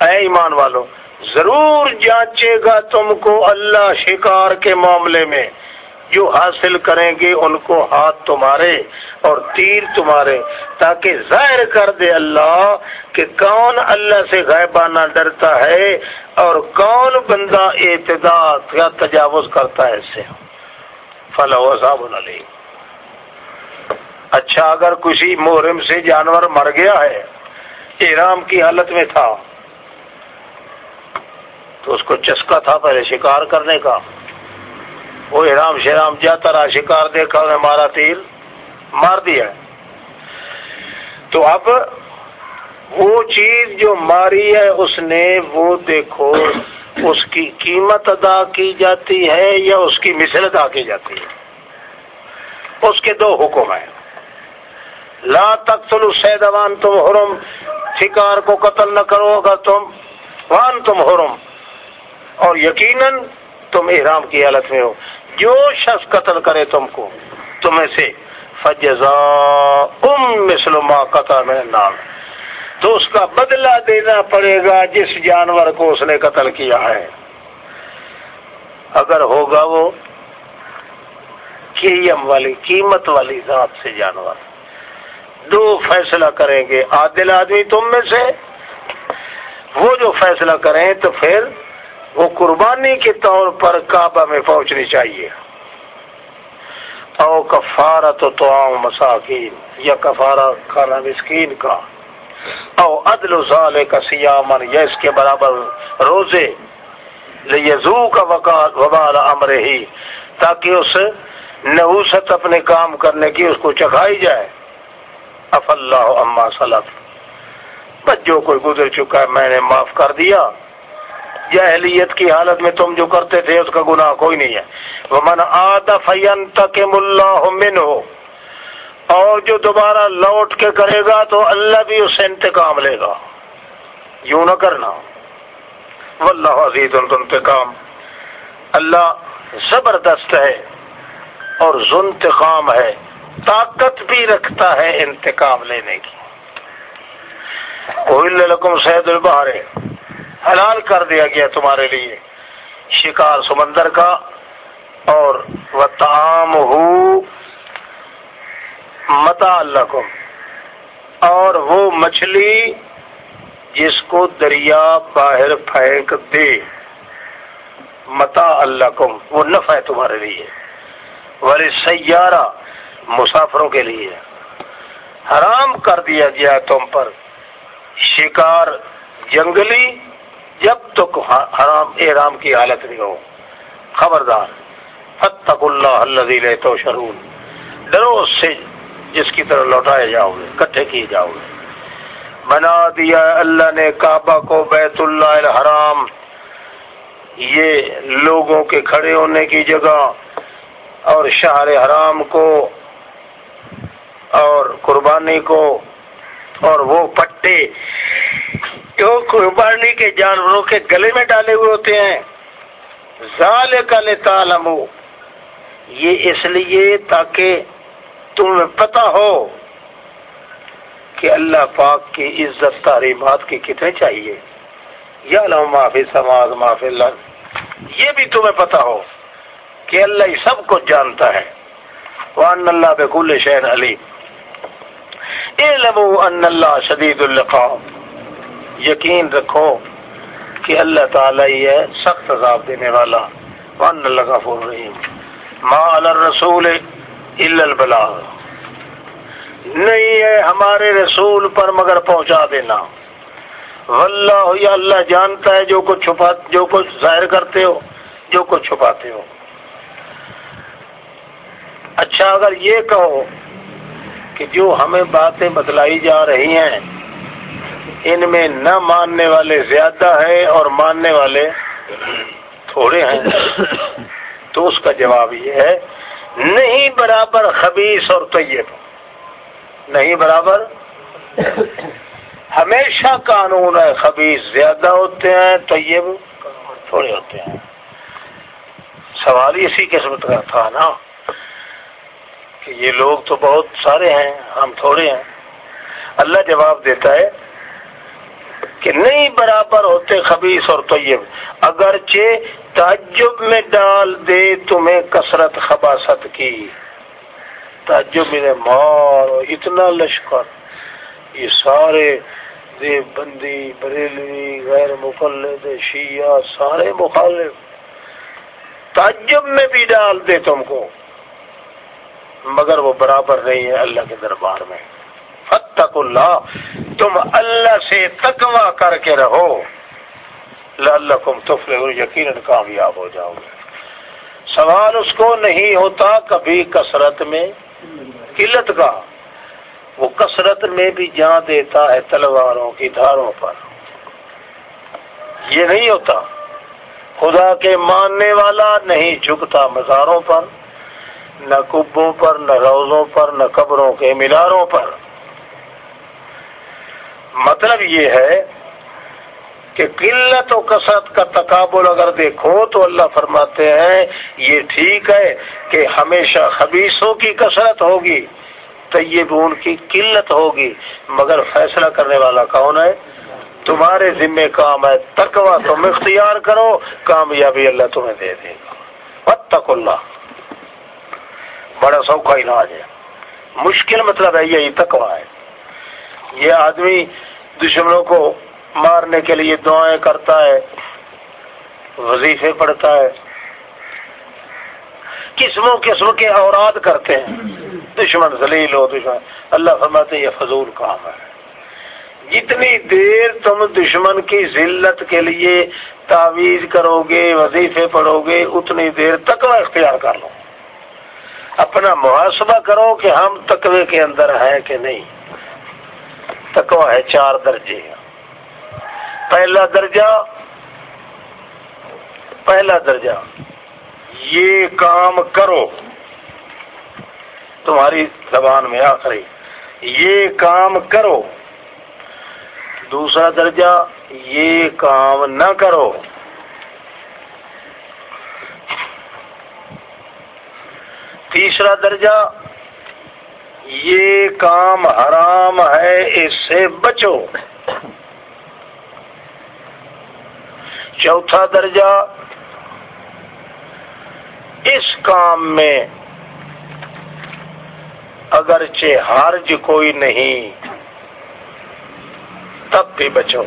B: اے ایمان والو ضرور جانچے گا تم کو اللہ شکار کے معاملے میں۔ جو حاصل کریں گے ان کو ہاتھ تمہارے اور تیر تمہارے، تاکہ ظاہر کر دے اللہ کہ کون اللہ سے غائبانہ ڈرتا ہے اور کون بندہ اعتداد یا تجاوز کرتا ہے اس سے۔ فلاح صاحب علی اچھا اگر کسی محرم سے جانور مر گیا ہے، احرام کی حالت میں تھا۔ تو اس کو چسکا تھا پہلے شکار کرنے کا۔ وہ ارام شرام جاتا رہا شکار دیکھا مارا تیر مار دیا۔ تو اب وہ چیز جو ماری ہے، اس نے وہ دیکھو، اس کی قیمت ادا کی جاتی ہے یا اس کی مثل ادا کی جاتی ہے؟ اس کے دو حکم ہیں۔ لا تقتل السیدوان تم حرم شکار کو قتل نہ کرو اگر تم وان تم حرم۔ اور یقیناً تم احرام کی حالت میں ہو۔ جو شخص قتل کرے تم کو، تمہیں سے فجزا ام مسلم قطع میں نام تو اس کا بدلہ دینا پڑے گا جس جانور کو اس نے قتل کیا ہے۔ اگر ہوگا وہ کیم والی، قیمت والی ذات سے جانور۔ دو فیصلہ کریں گے، عادل آدمی تم میں سے۔ وہ جو فیصلہ کریں تو پھر وہ قربانی کے طور پر کعبہ میں پہنچنی چاہیے۔ او کفارہ تو مساکین، یا کفارہ کھانا مسکین کا۔ او عدل کا سیامن، یا اس کے برابر روزے۔ لیزو کا وبال امر ہی تاکہ اس نحوست اپنے کام کرنے کی اس کو چکھائی جائے۔ اف اللہ اما صلف بس جو کوئی گزر چکا ہے، میں نے معاف کر دیا۔ جہلیت کی حالت میں تم جو کرتے تھے اس کا گناہ کوئی نہیں ہے۔ وہ من آد فین تک ملا ہو اور جو دوبارہ لوٹ کے کرے گا تو اللہ بھی اس سے انتقام لے گا۔ یوں نہ کرنا۔ واللہ عزیز انتقام۔ اللہ زبردست ہے اور ذنتقام ہے۔ طاقت بھی رکھتا ہے انتقام لینے کی۔ کوئی لکم سید البہار حلال کر دیا گیا تمہارے لیے۔ شکار سمندر کا اور وہ تام ہو متا اللہ اور وہ مچھلی جس کو دریا باہر پھینک دے۔ متا اللہ کم وہ نفع ہے تمہارے لیے۔ والے سیارہ مسافروں کے لیے۔ حرام کر دیا گیا تم پر۔ شکار جنگلی جب تک حرام احرام کی حالت نہیں ہو۔ خبردار فتق اللہ اللہ تو شرون ڈرو اس سے جس کی طرح لوٹائے جاؤ گے کٹھے کیے جاؤ گے بنا دیا اللہ نے کعبہ کو بیت اللہ الحرام۔ یہ لوگوں کے کھڑے ہونے کی جگہ اور شہر حرام کو اور قربانی کو اور وہ پٹے۔ جو قربانی کے جانوروں کے گلے میں ڈالے ہوئے ہوتے ہیں ظال کل تالم یہ اس لیے تاکہ تمہیں پتہ ہو کہ اللہ پاک کی عزت تعریمات کی کتنے چاہیے۔ یا لو معافی سماج معافی اللہ یہ بھی تمہیں پتہ ہو کہ اللہ سب کچھ جانتا ہے۔ وان اللہ بکل شہر علی ان اللہ شدید القاب یقین رکھو کہ اللہ تعالیٰ ہی ہے سخت عذاب دینے والا وان اللہ غفور رحیم ما الرسول الا البلاغ. نہیں ہے ہمارے رسول پر مگر پہنچا دینا. واللہ یا اللہ جانتا ہے جو کچھ چھپا جو کچھ ظاہر کرتے ہو، جو کچھ چھپاتے ہو. اچھا اگر یہ کہو کہ جو ہمیں باتیں بتلائی جا رہی ہیں ان میں نہ ماننے والے زیادہ ہیں اور ماننے والے تھوڑے ہیں۔ تو اس کا جواب یہ ہے، نہیں برابر خبیص اور طیب۔ نہیں برابر۔ ہمیشہ قانون ہے خبیص زیادہ ہوتے ہیں، طیب تھوڑے ہوتے ہیں۔ سوال اسی قسمت کا تھا نا کہ یہ لوگ تو بہت سارے ہیں، ہم تھوڑے ہیں۔ اللہ جواب دیتا ہے کہ نہیں برابر ہوتے خبیص اور طیب، اگرچہ تعجب میں ڈال دے تمہیں کثرت خباست کی۔ تعجب میں مار اتنا لشکر۔ یہ سارے دیو بندی، بریلوی، غیر مقلد، شیعہ، سارے مخالف۔ تعجب میں بھی ڈال دے تم کو۔ مگر وہ برابر نہیں ہے اللہ کے دربار میں۔ فتق اللہ۔ تم اللہ سے تقوا کر کے رہو۔ تفل یقیناً کامیاب ہو جاؤ گے۔ سوال اس کو نہیں ہوتا کبھی کثرت میں، قلت کا۔ وہ کثرت میں بھی جان دیتا ہے تلواروں کی دھاروں پر۔ یہ نہیں ہوتا۔ خدا کے ماننے والا نہیں جھکتا مزاروں پر، نہ کبوں پر، نہ روزوں پر، نہ قبروں کے میناروں پر۔ مطلب یہ ہے کہ قلت و کثرت کا تقابل اگر دیکھو تو اللہ فرماتے ہیں، یہ ٹھیک ہے کہ ہمیشہ خبیصوں کی کثرت ہوگی طیب ان کی قلت ہوگی، مگر فیصلہ کرنے والا کون ہے؟ تمہارے ذمے کام ہے تقوا تم اختیار کرو، کامیابی اللہ تمہیں دے دے گا۔ تک اللہ۔ بڑا سوکھا علاج ہے۔ مشکل مطلب ہے، یہی تکوا ہے۔ یہ آدمی دشمنوں کو مارنے کے لیے دعائیں کرتا ہے، وظیفے پڑھتا ہے۔ قسموں قسم کے اوراد کرتے ہیں۔ دشمن ذلیل ہو، دشمن۔ اللہ فرماتے یہ فضول کام ہے۔ جتنی دیر تم دشمن کی ذلت کے لیے تعویذ کرو گے وظیفے پڑھو گے اتنی دیر تقوی اختیار کر لو۔ اپنا محاسبہ کرو کہ ہم تقوی کے اندر ہیں کہ نہیں۔ تقوی ہے، چار درجے پہلا درجہ پہلا درجہ، یہ کام کرو۔ تمہاری زبان میں آخری یہ کام کرو۔ دوسرا درجہ، یہ کام نہ کرو۔ تیسرا درجہ یہ کام حرام ہے، اس سے بچو۔ چوتھا درجہ، اس کام میں اگرچہ حرج کوئی نہیں، تب بھی بچو۔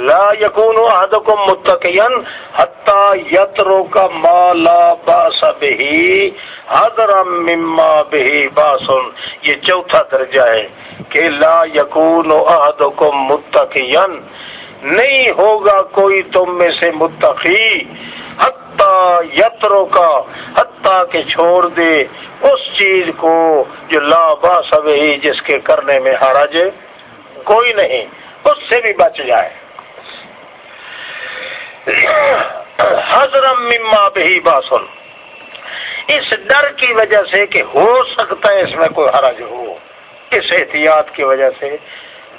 B: لا یقون احدکم متقین حتی یترو کا ما لا باس بہی حضرم مما بہی باسن۔ یہ چوتھا درجہ ہے کہ لا یقون احدکم متقین۔ نہیں ہوگا کوئی تم میں سے متقی حتی یترو کا حتی کہ چھوڑ دے اس چیز کو جو لا باس بہی جس کے کرنے میں حرج کوئی نہیں، اس سے بھی بچ جائے۔ حضرم مما بہی باسن۔ اس ڈر کی وجہ سے کہ ہو سکتا ہے اس میں کوئی حرج ہو۔ اس احتیاط کی وجہ سے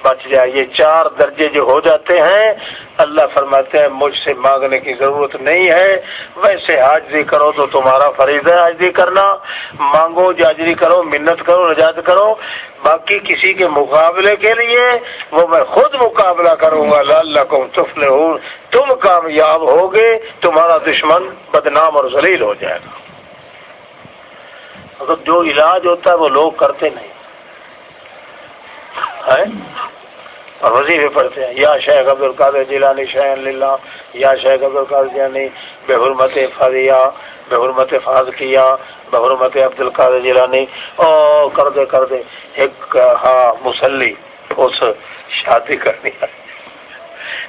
B: بچ جائے یہ چار درجے جو ہو جاتے ہیں، اللہ فرماتے ہیں، مجھ سے مانگنے کی ضرورت نہیں ہے۔ ویسے حاضری کرو تو تمہارا فریض ہے حاضری کرنا۔ مانگو، جاجری کرو، منت کرو رجاعت کرو۔ باقی کسی کے مقابلے کے لیے وہ میں خود مقابلہ کروں گا۔ اللہ کو تفل تم کامیاب ہوگے، تمہارا دشمن بدنام اور ذلیل ہو جائے گا۔ جو علاج ہوتا ہے وہ لوگ کرتے نہیں۔ اور وظیفے پڑھتے ہیں۔ یا شیخ عبد القادر جیلانی شہ اللہ یا شیخ عبد القادر جیلانی بے حرمت فضیا بے حرمت فاض کیا، بے حرمت عبد القادر جیلانی۔ او، کر دے کر دے۔ ایک ہاں مسلی، اس شادی کرنی ہے۔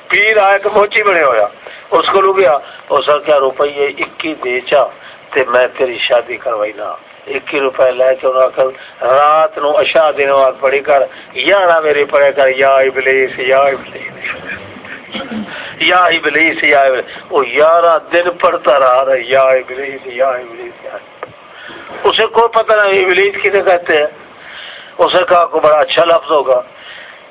B: پیر آیا کہ موچی بڑے ہویا۔ اس کو لو گیا اس کا کیا روپیے اکی بیچا تے میں تیری شادی کروائی نہ نا اکی روپے لے کے انہوں کر رات نو اشا دنوں آگ پڑی کر، یارہ میری پڑے کر، یا ابلیس یا ابلیس یا ابلیس یا ابلیس۔ وہ یارہ دن پڑھتا رہا رہا، یا ابلیس یا ابلیس، یا اسے کوئی پتہ نہیں، ابلیس کسے کہتے ہیں؟ اسے کہا کو بڑا اچھا لفظ ہوگا۔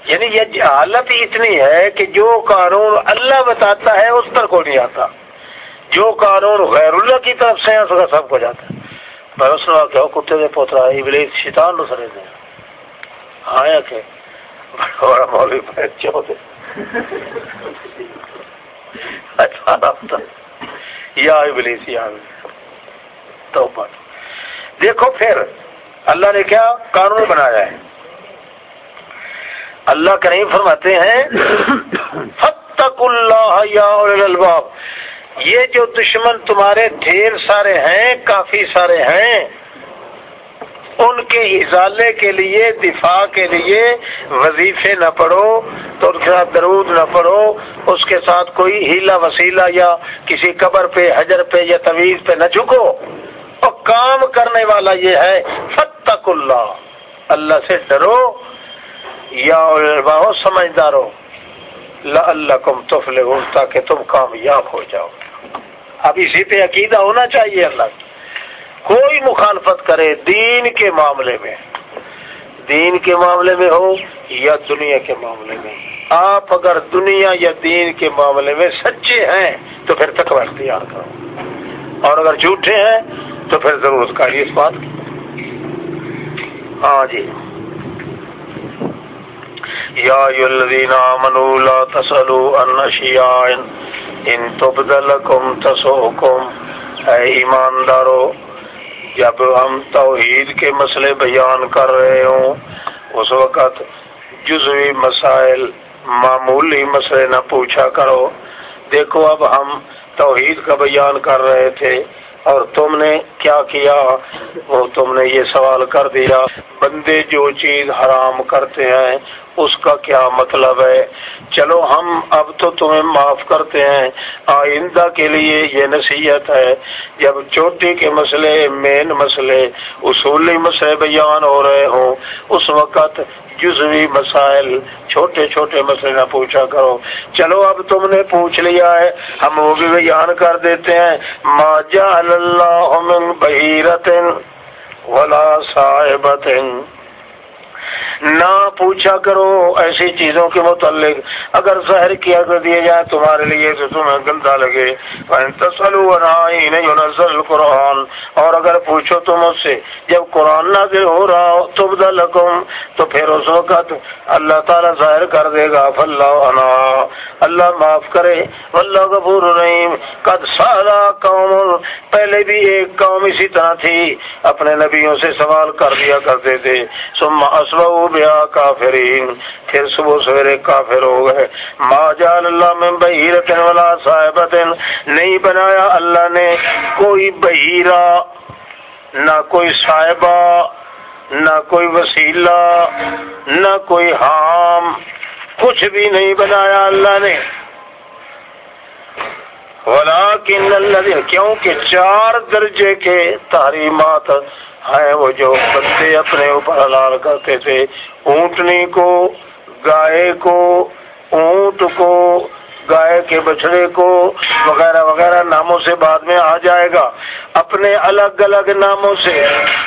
B: یعنی یہ حالت اتنی ہے کہ جو قانون اللہ بتاتا ہے، اس پر کو نہیں آتا۔ جو قانون غیر اللہ کی طرف سے ہے، اس کا سب کو جاتا ہے۔ بس نو کہ کتے دے پوترا ابلیس شیطان نو سرے دے۔ ہاں آیا کہ؟ بڑا بڑا مولوی پہنچ چو دے یا ابلیس یا ابلیس۔ توبہ۔ دیکھو پھر، اللہ نے کیا قانون بنایا ہے؟ اللہ کریم فرماتے ہیں فتق اللہ یا الباب یہ جو دشمن تمہارے ڈھیر سارے ہیں، کافی سارے ہیں، ان کے ازالے کے لیے، دفاع کے لیے وظیفے نہ پڑھو تو ان کے ساتھ درود نہ پڑھو، اس کے ساتھ کوئی ہیلا وسیلہ یا کسی قبر پہ، حجر پہ یا طویز پہ نہ جھکو۔ اور کام کرنے والا یہ ہے فتق اللہ۔ اللہ سے ڈرو، یا باہو سمجھدارو اللہ کم تفل تاکہ تم کامیاب ہو جاؤ۔ اب اسی پہ عقیدہ ہونا چاہیے اللہ کوئی مخالفت کرے دین کے معاملے میں۔ دین کے معاملے میں ہو یا دنیا کے معاملے میں۔ آپ اگر دنیا یا دین کے معاملے میں سچے ہیں تو پھر تک اختیار کرو۔ اور اگر جھوٹے ہیں تو پھر ضرورت کا اس بات۔ کی ہاں جی۔ یا الذین آمنوا لا تسألوا عن اشیاء۔ ان تبد لکم تسوکم اے ایماندارو، جب ہم توحید کے مسئلے بیان کر رہے ہوں، اس وقت جزوی مسائل، معمولی مسئلے نہ پوچھا کرو۔ دیکھو، اب ہم توحید کا بیان کر رہے تھے، اور تم نے کیا کیا؟ وہ تم نے یہ سوال کر دیا، بندے جو چیز حرام کرتے ہیں اس کا کیا مطلب ہے؟ چلو ہم اب تو تمہیں معاف کرتے ہیں۔ آئندہ کے لیے یہ نصیحت ہے، جب چوٹی کے مسئلے، مین مسئلے، اصولی مسئلے بیان ہو رہے ہوں، اس وقت جزوی مسائل، چھوٹے چھوٹے مسئلے نہ پوچھا کرو۔ چلو اب تم نے پوچھ لیا ہے، ہم وہ بھی بیان کر دیتے ہیں۔ ما جعل اللہ من بحیرت ولا صاحبت نہ پوچھا کرو ایسی چیزوں کے متعلق۔ اگر زہر کیا کر دیے جائے تمہارے لیے تو تمہیں گندا لگے۔ قرآن اور اگر پوچھو تم اس سے، جب قرآن نازل ہو رہا ہو تب دلکم تو پھر اس وقت اللہ تعالیٰ ظاہر کر دے گا۔ فلّہ اللہ معاف کرے۔ اللہ غفور رحیم قد سارا قوم۔ پہلے بھی ایک قوم اسی طرح تھی، اپنے نبیوں سے سوال کر دیا کرتے تھے۔ سما اسلو بیا کافرین پھر صبح سویرے کافر ہو گئے۔ ما جال اللہ میں بحیرت والا صاحبت نہیں بنایا اللہ نے کوئی بحیرہ نہ کوئی صاحبہ، نہ کوئی وسیلہ، نہ کوئی حام کچھ بھی نہیں بنایا اللہ نے۔ ولیکن اللہ کیونکہ چار درجے کے تحریمات ہیں وہ جو بندے اپنے اوپر حلال کرتے تھے، اونٹنی کو، گائے کو، اونٹ کو، گائے کے بچڑے کو وغیرہ وغیرہ ناموں سے بعد میں آ جائے گا۔ اپنے الگ الگ ناموں سے۔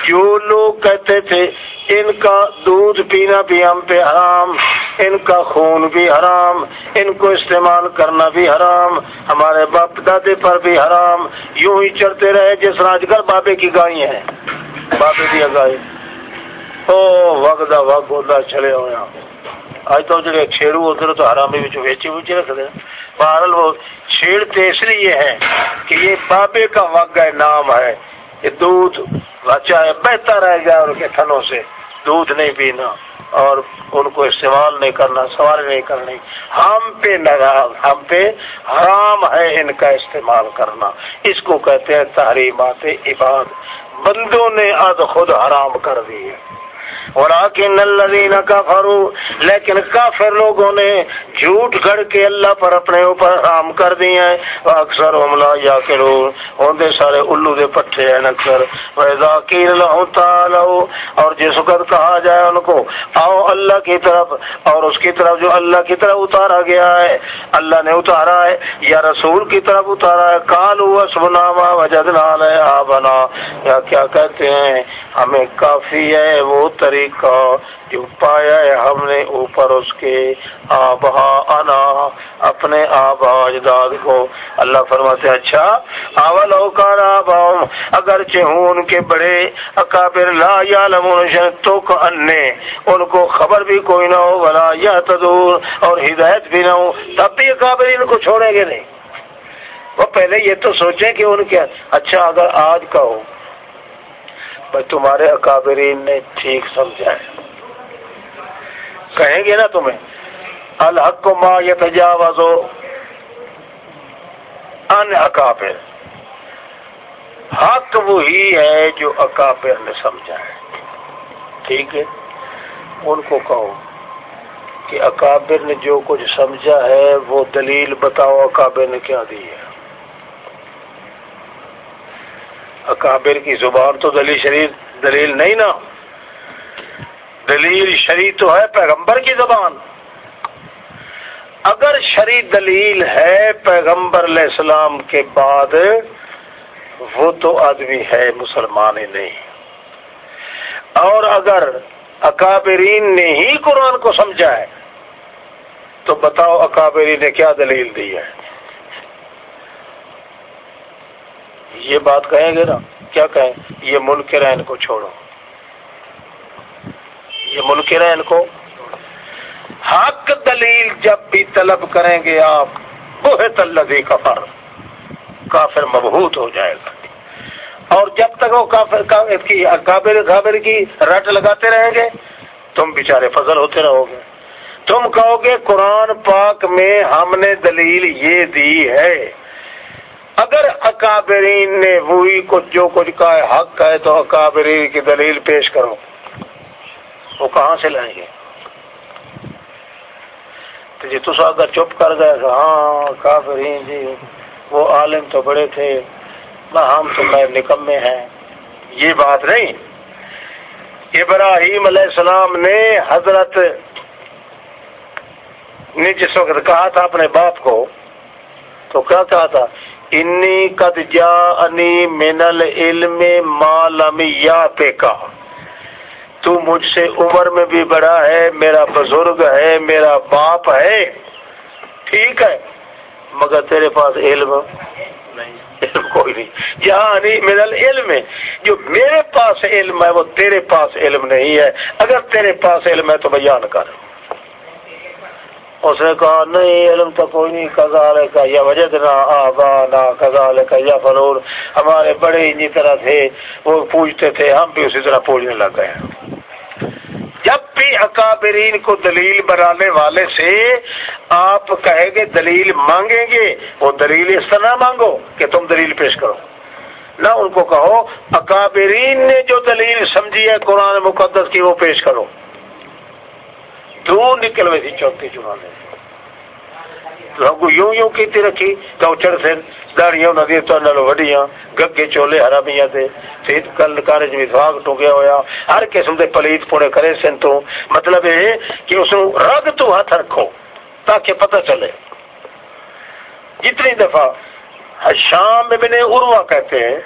B: جو لوگ کہتے تھے، ان کا دودھ پینا بھی ہم پہ حرام، ان کا خون بھی حرام، ان کو استعمال کرنا بھی حرام، ہمارے باپ دادے پر بھی حرام، یوں ہی چڑھتے رہے جس راج کل بابے کی گائیں ہیں۔ بابے دیا گائے او وقت وقت ہوتا چلے ہوا اج تو جڑے چھیڑو ادھر تو حرامی بھی ویچے ویچے رکھ دیں بہرحال وہ چھیڑتے اس لیے ہیں کہ یہ بابے کا وگ ہے، نام ہے۔ یہ دودھ چاہے بہتا رہ جائے ان کے تھنوں سے دودھ نہیں پینا۔ اور ان کو استعمال نہیں کرنا، سواری نہیں کرنی۔ ہم پہ ناراض ہم پہ حرام ہے ان کا استعمال کرنا۔ اس کو کہتے ہیں تحریمات عباد۔ بندوں نے آج خود حرام کر دی ہے۔ ولیکن الذین کفروا، لیکن کافر لوگوں نے جھوٹ گھڑ کے اللہ پر اپنے اوپر حرام کر دی ہیں۔ اکثر ہم لا یاکلون ہوندے سارے الو دے پٹھے ہیں اکثر۔ وَإِذَا قِيلَ لَهُمْ تَعَالَوْا، اور جس وقت کہا جائے ان کو، آؤ اللہ کی طرف، اور اس کی طرف جو اللہ کی طرف اتارا گیا ہے، اللہ نے اتارا ہے، یا رسول کی طرف اتارا ہے۔ کالو وسبنا ما وجدنا علیہ آبنا یا کیا کہتے ہیں، ہمیں کافی ہے، وہ طریقہ جو پایا ہے ہم نے اوپر اس کے آبا انا اپنے آبا اجداد کو۔ اللہ فرماتے اچھا اول اوکار آبا اگرچہ ہوں ان کے بڑے اکابر، لا یا تو انے۔ ان کو خبر بھی کوئی نہ ہو، ولا یا تدور اور ہدایت بھی نہ ہو، تب بھی اکابر ان کو چھوڑیں گے نہیں۔ وہ پہلے یہ تو سوچیں کہ ان کے اچھا اگر آج کا ہو تمہارے اکابرین نے ٹھیک سمجھا ہے۔ کہیں گے نا تمہیں؟ الحق کو ماں یہ تجاوز ہو ان اکابر۔ حق وہی ہے جو اکابر نے سمجھا ہے۔ ٹھیک ہے؟ ان کو کہو کہ اکابر نے جو کچھ سمجھا ہے وہ دلیل بتاؤ اکابر نے کیا دی ہے۔ اکابر کی زبان تو دلیل شریف دلیل نہیں نا۔ دلیل شری تو ہے پیغمبر کی زبان۔ اگر شری دلیل ہے پیغمبر علیہ السلام کے بعد، وہ تو آدمی ہے، مسلمان ہی نہیں۔ اور اگر اکابرین نے ہی قرآن کو سمجھا ہے، تو بتاؤ اکابرین نے کیا دلیل دی ہے؟ یہ بات کہیں گے نا؟ کیا کہیں؟ یہ منکر ہے ان کو چھوڑو۔ یہ منکر ہے ان کو۔ حق دلیل جب بھی طلب کریں گے آپ وہ تلدی کفر۔ کافر مبہوت ہو جائے گا۔ اور جب تک وہ کافر کی کابر کابر کی رٹ لگاتے رہیں گے، تم بیچارے فضل ہوتے رہو گے۔ تم کہو گے، قرآن پاک میں ہم نے دلیل یہ دی ہے۔ اگر اکابرین نے وہی کچھ جو کچھ کہا حق ہے، تو اکابرین کی دلیل پیش کرو۔ وہ کہاں سے لائیں گے؟ جی تو اگر چپ کر گئے کہ ہاں کافرین جی وہ عالم تو بڑے تھے نہ ہم تو خیر نکمے ہیں۔ یہ بات نہیں۔ ابراہیم علیہ السلام نے حضرت نے جس وقت کہا تھا اپنے باپ کو، تو کیا کہا تھا؟ انی قد جا انی من العلم مالم یا پہ تو مجھ سے عمر میں بھی بڑا ہے، میرا بزرگ ہے، میرا باپ ہے۔ ٹھیک ہے، مگر تیرے پاس علم علم کوئی نہیں۔ یہاں نہیں میرا علم ہے جو میرے پاس علم ہے، وہ تیرے پاس علم نہیں ہے۔ اگر تیرے پاس علم ہے تو بیان کر۔ اس نے کہا نہیں علم تو کوئی نہیں کزال کا یا وجہ نہ آبا نہ کزال کا یا فلور ہمارے بڑے انجی طرح تھے، وہ پوچھتے تھے، ہم بھی اسی طرح پوچھنے لگ گئے جب بھی اکابرین کو دلیل بنانے والے سے آپ کہیں گے دلیل مانگیں گے، وہ دلیل اس طرح مانگو کہ تم دلیل پیش کرو۔ نہ ان کو کہو، اکابرین نے جو دلیل سمجھی ہے قرآن مقدس کی، وہ پیش کرو۔ دور نکل ہوئے ویسی چوتھی چنانے یوں یوں کیتی رکھی کوچڑ سے داڑیاں انہوں نے تو نالو وڈیاں، گگے چولے حرامیاں دے۔ سید کل کارج میں دھاگ ٹوگیا ہویا۔ ہر قسم دے پلیت پوڑے کرے سن تو۔ مطلب ہے کہ اس رگ تو ہاتھ رکھو تاکہ پتہ چلے۔ جتنی دفعہ شام ابن عروہ کہتے ہیں،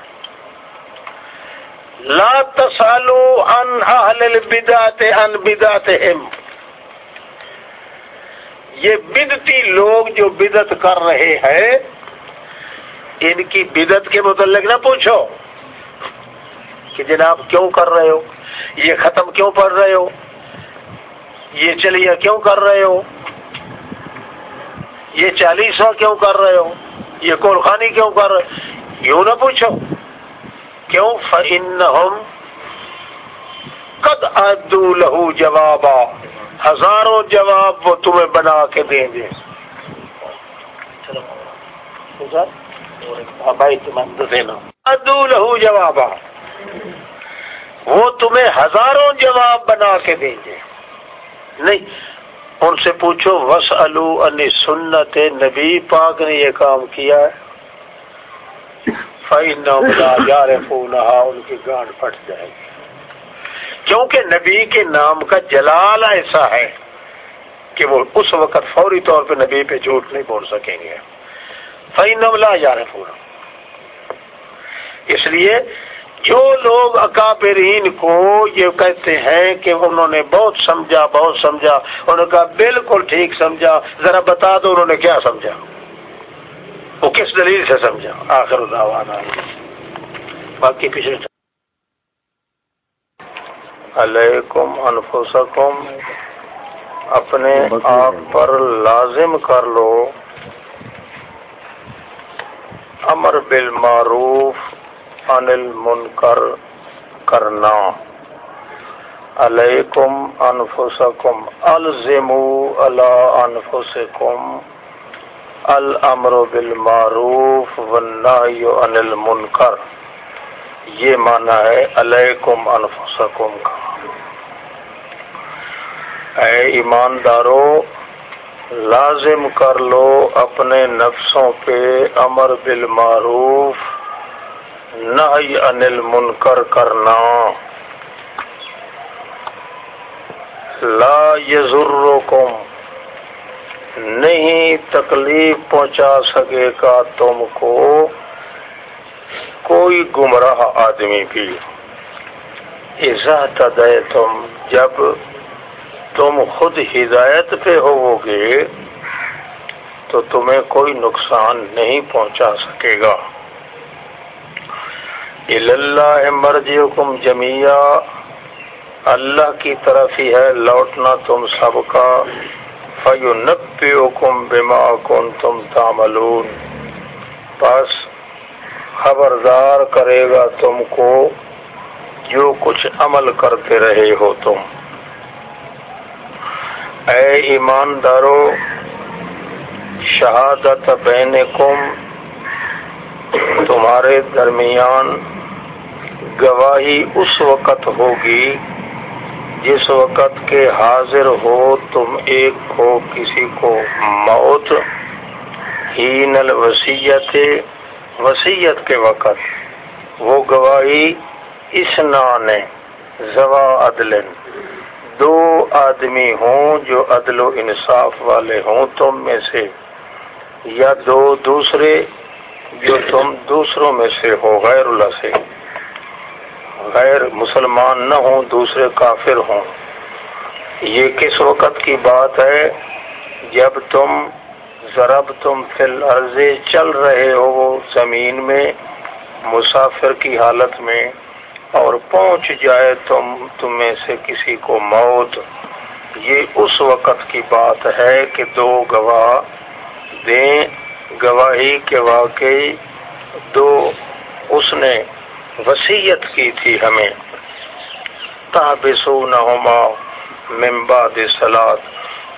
B: لا تسالو عن اہل البدعات عن بدعتهم یہ بدتی لوگ جو بدت کر رہے ہیں، ان کی بدت کے متعلق نہ پوچھو کہ جناب کیوں کر رہے ہو؟ یہ ختم کیوں پڑھ رہے ہو؟ یہ چلیے کیوں کر رہے ہو؟ یہ چالیسواں کیوں کر رہے ہو؟ یہ کولخانی کیوں کر رہے یوں نہ پوچھو کیوں؟ فن قد ادو لہو جوابا۔ ہزاروں جواب وہ تمہیں بنا کے دیں گے۔ ادو لہو جواب وہ تمہیں ہزاروں جواب بنا کے دیں گے۔ نہیں، ان سے پوچھو وس الو انی سنت۔ نبی پاک نے یہ کام کیا ہے۔ فائن ان کی گانڈ پھٹ جائے گی۔ کیونکہ نبی کے نام کا جلال ایسا ہے کہ وہ اس وقت فوری طور پہ نبی پہ جھوٹ نہیں بول سکیں گے۔ لا یار پورا اس لیے جو لوگ اکابرین کو یہ کہتے ہیں کہ انہوں نے بہت سمجھا بہت سمجھا، انہوں نے کہا بالکل ٹھیک سمجھا، ذرا بتا دو انہوں نے کیا سمجھا۔ وہ کس دلیل سے سمجھا؟ آخر باقی پچھلے علیکم انفسکم۔ اپنے آپ پر لازم کر لو۔ امر بالمعروف ان المنکر کرنا۔ علیکم انفسکم۔ الزمو علی انفسکم۔ الامر بالمعروف والنہی عن المنکر۔ یہ مانا ہے علیکم انفسکم کا۔ اے ایماندارو، لازم کر لو اپنے نفسوں پہ امر بالمعروف، نہی انل منکر کرنا۔ لا یزرکم نہیں تکلیف پہنچا سکے گا تم کو کوئی گمراہ آدمی بھی۔ دے تم جب تم خود ہدایت پہ ہو گے تو تمہیں کوئی نقصان نہیں پہنچا سکے گا۔ اللہ مرضی حکم جمیا اللہ کی طرف ہی ہے لوٹنا تم سب کا۔ فیو نبی حکم بیما کن تم تاملون بس خبردار کرے گا تم کو جو کچھ عمل کرتے رہے ہو تم۔ اے ایماندارو، شہادت بین کم تمہارے درمیان گواہی اس وقت ہوگی جس وقت کے حاضر ہو تم ایک کو کسی کو موت ہی نل وسیعت وسیعت کے وقت۔ وہ گواہی اس نان زوا عدل دو آدمی ہوں جو عدل و انصاف والے ہوں، تم میں سے، یا دو دوسرے جو تم دوسروں میں سے ہو، غیر اللہ سے۔ غیر مسلمان نہ ہوں، دوسرے کافر ہوں۔ یہ کس وقت کی بات ہے؟ جب تم ضرب تم فل عرض چل رہے ہو، زمین میں، مسافر کی حالت میں۔ اور پہنچ جائے تم تمہیں سے کسی کو موت۔ یہ اس وقت کی بات ہے کہ دو گواہ دیں۔ گواہی کے واقعی دو اس نے وسیعت کی تھی ہمیں۔ تابسو نہما ممباد سلاد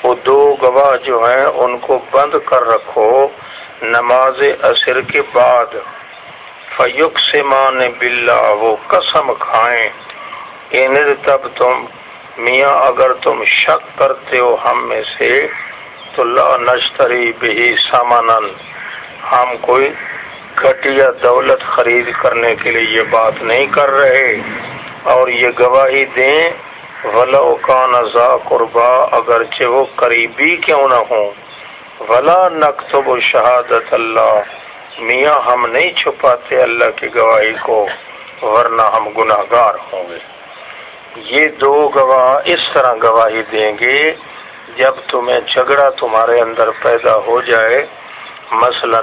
B: وہ دو گواہ جو ہیں، ان کو بند کر رکھو۔ نماز اثر کے بعد۔ فیوق سے مان بلا وہ قسم کھائیں۔ ان تب تم میاں، اگر تم شک کرتے ہو ہم میں سے، تو لا نشتری بھی سامان ہم کوئی گھٹیا دولت خرید کرنے کے لیے یہ بات نہیں کر رہے۔ اور یہ گواہی دیں، ولو کا نزا قربا، اگرچہ وہ قریبی کیوں نہ ہوں۔ ولا نقصب و شہادت اللہ۔ میاں ہم نہیں چھپاتے اللہ کی گواہی کو، ورنہ ہم گناہ گار ہوں گے۔ یہ دو گواہ اس طرح گواہی دیں گے، جب تمہیں جھگڑا تمہارے اندر پیدا ہو جائے۔ مثلا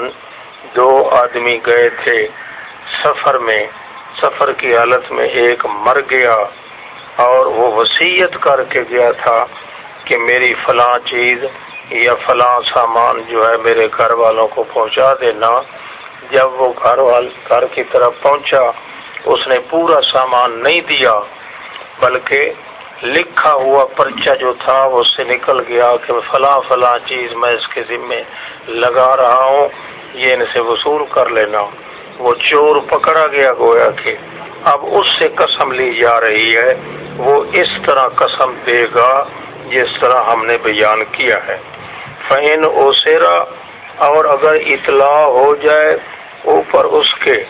B: دو آدمی گئے تھے سفر میں، سفر کی حالت میں ایک مر گیا اور وہ وسیعت کر کے گیا تھا کہ میری فلاں چیز یا فلاں سامان جو ہے میرے گھر والوں کو پہنچا دینا۔ جب وہ گھر گھر کی طرف پہنچا، اس نے پورا سامان نہیں دیا، بلکہ لکھا ہوا پرچہ جو تھا، وہ اس سے نکل گیا کہ فلاں فلاں چیز میں اس کے ذمے لگا رہا ہوں، یہ ان سے وصول کر لینا۔ وہ چور پکڑا گیا، گویا کہ اب اس سے قسم لی جا رہی ہے، وہ اس طرح قسم دے گا جس طرح ہم نے بیان کیا ہے۔ فین اوسیرا اور اگر اطلاع ہو جائے اوپر اس کے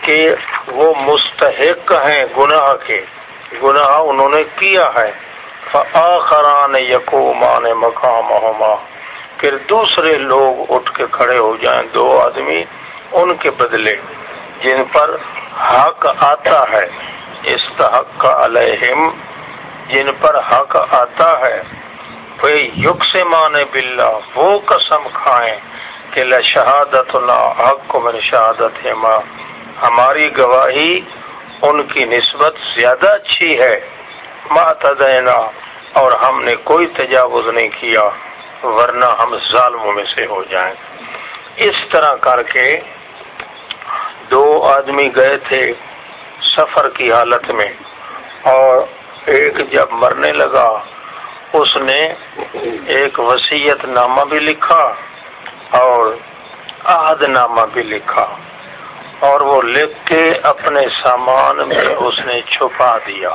B: کہ وہ مستحق ہیں گناہ کے، گناہ انہوں نے کیا ہے۔ فآخران یقومان مقام پھر دوسرے لوگ اٹھ کے کھڑے ہو جائیں، دو آدمی ان کے بدلے جن پر حق آتا ہے۔ استحق کا علیہم، جن پر حق آتا ہے۔ وہ یق سے مانے بلا وہ قسم کھائیں کہ لشہادت اللہ حق کو من شہادت ماں۔ ہماری گواہی ان کی نسبت زیادہ اچھی ہے۔ ما تدینا اور ہم نے کوئی تجاوز نہیں کیا، ورنہ ہم ظالموں میں سے ہو جائیں۔ اس طرح کر کے دو آدمی گئے تھے سفر کی حالت میں، اور ایک جب مرنے لگا اس نے ایک وسیعت نامہ بھی لکھا اور عہد نامہ بھی لکھا اور وہ لکھ کے اپنے سامان میں اس نے چھپا دیا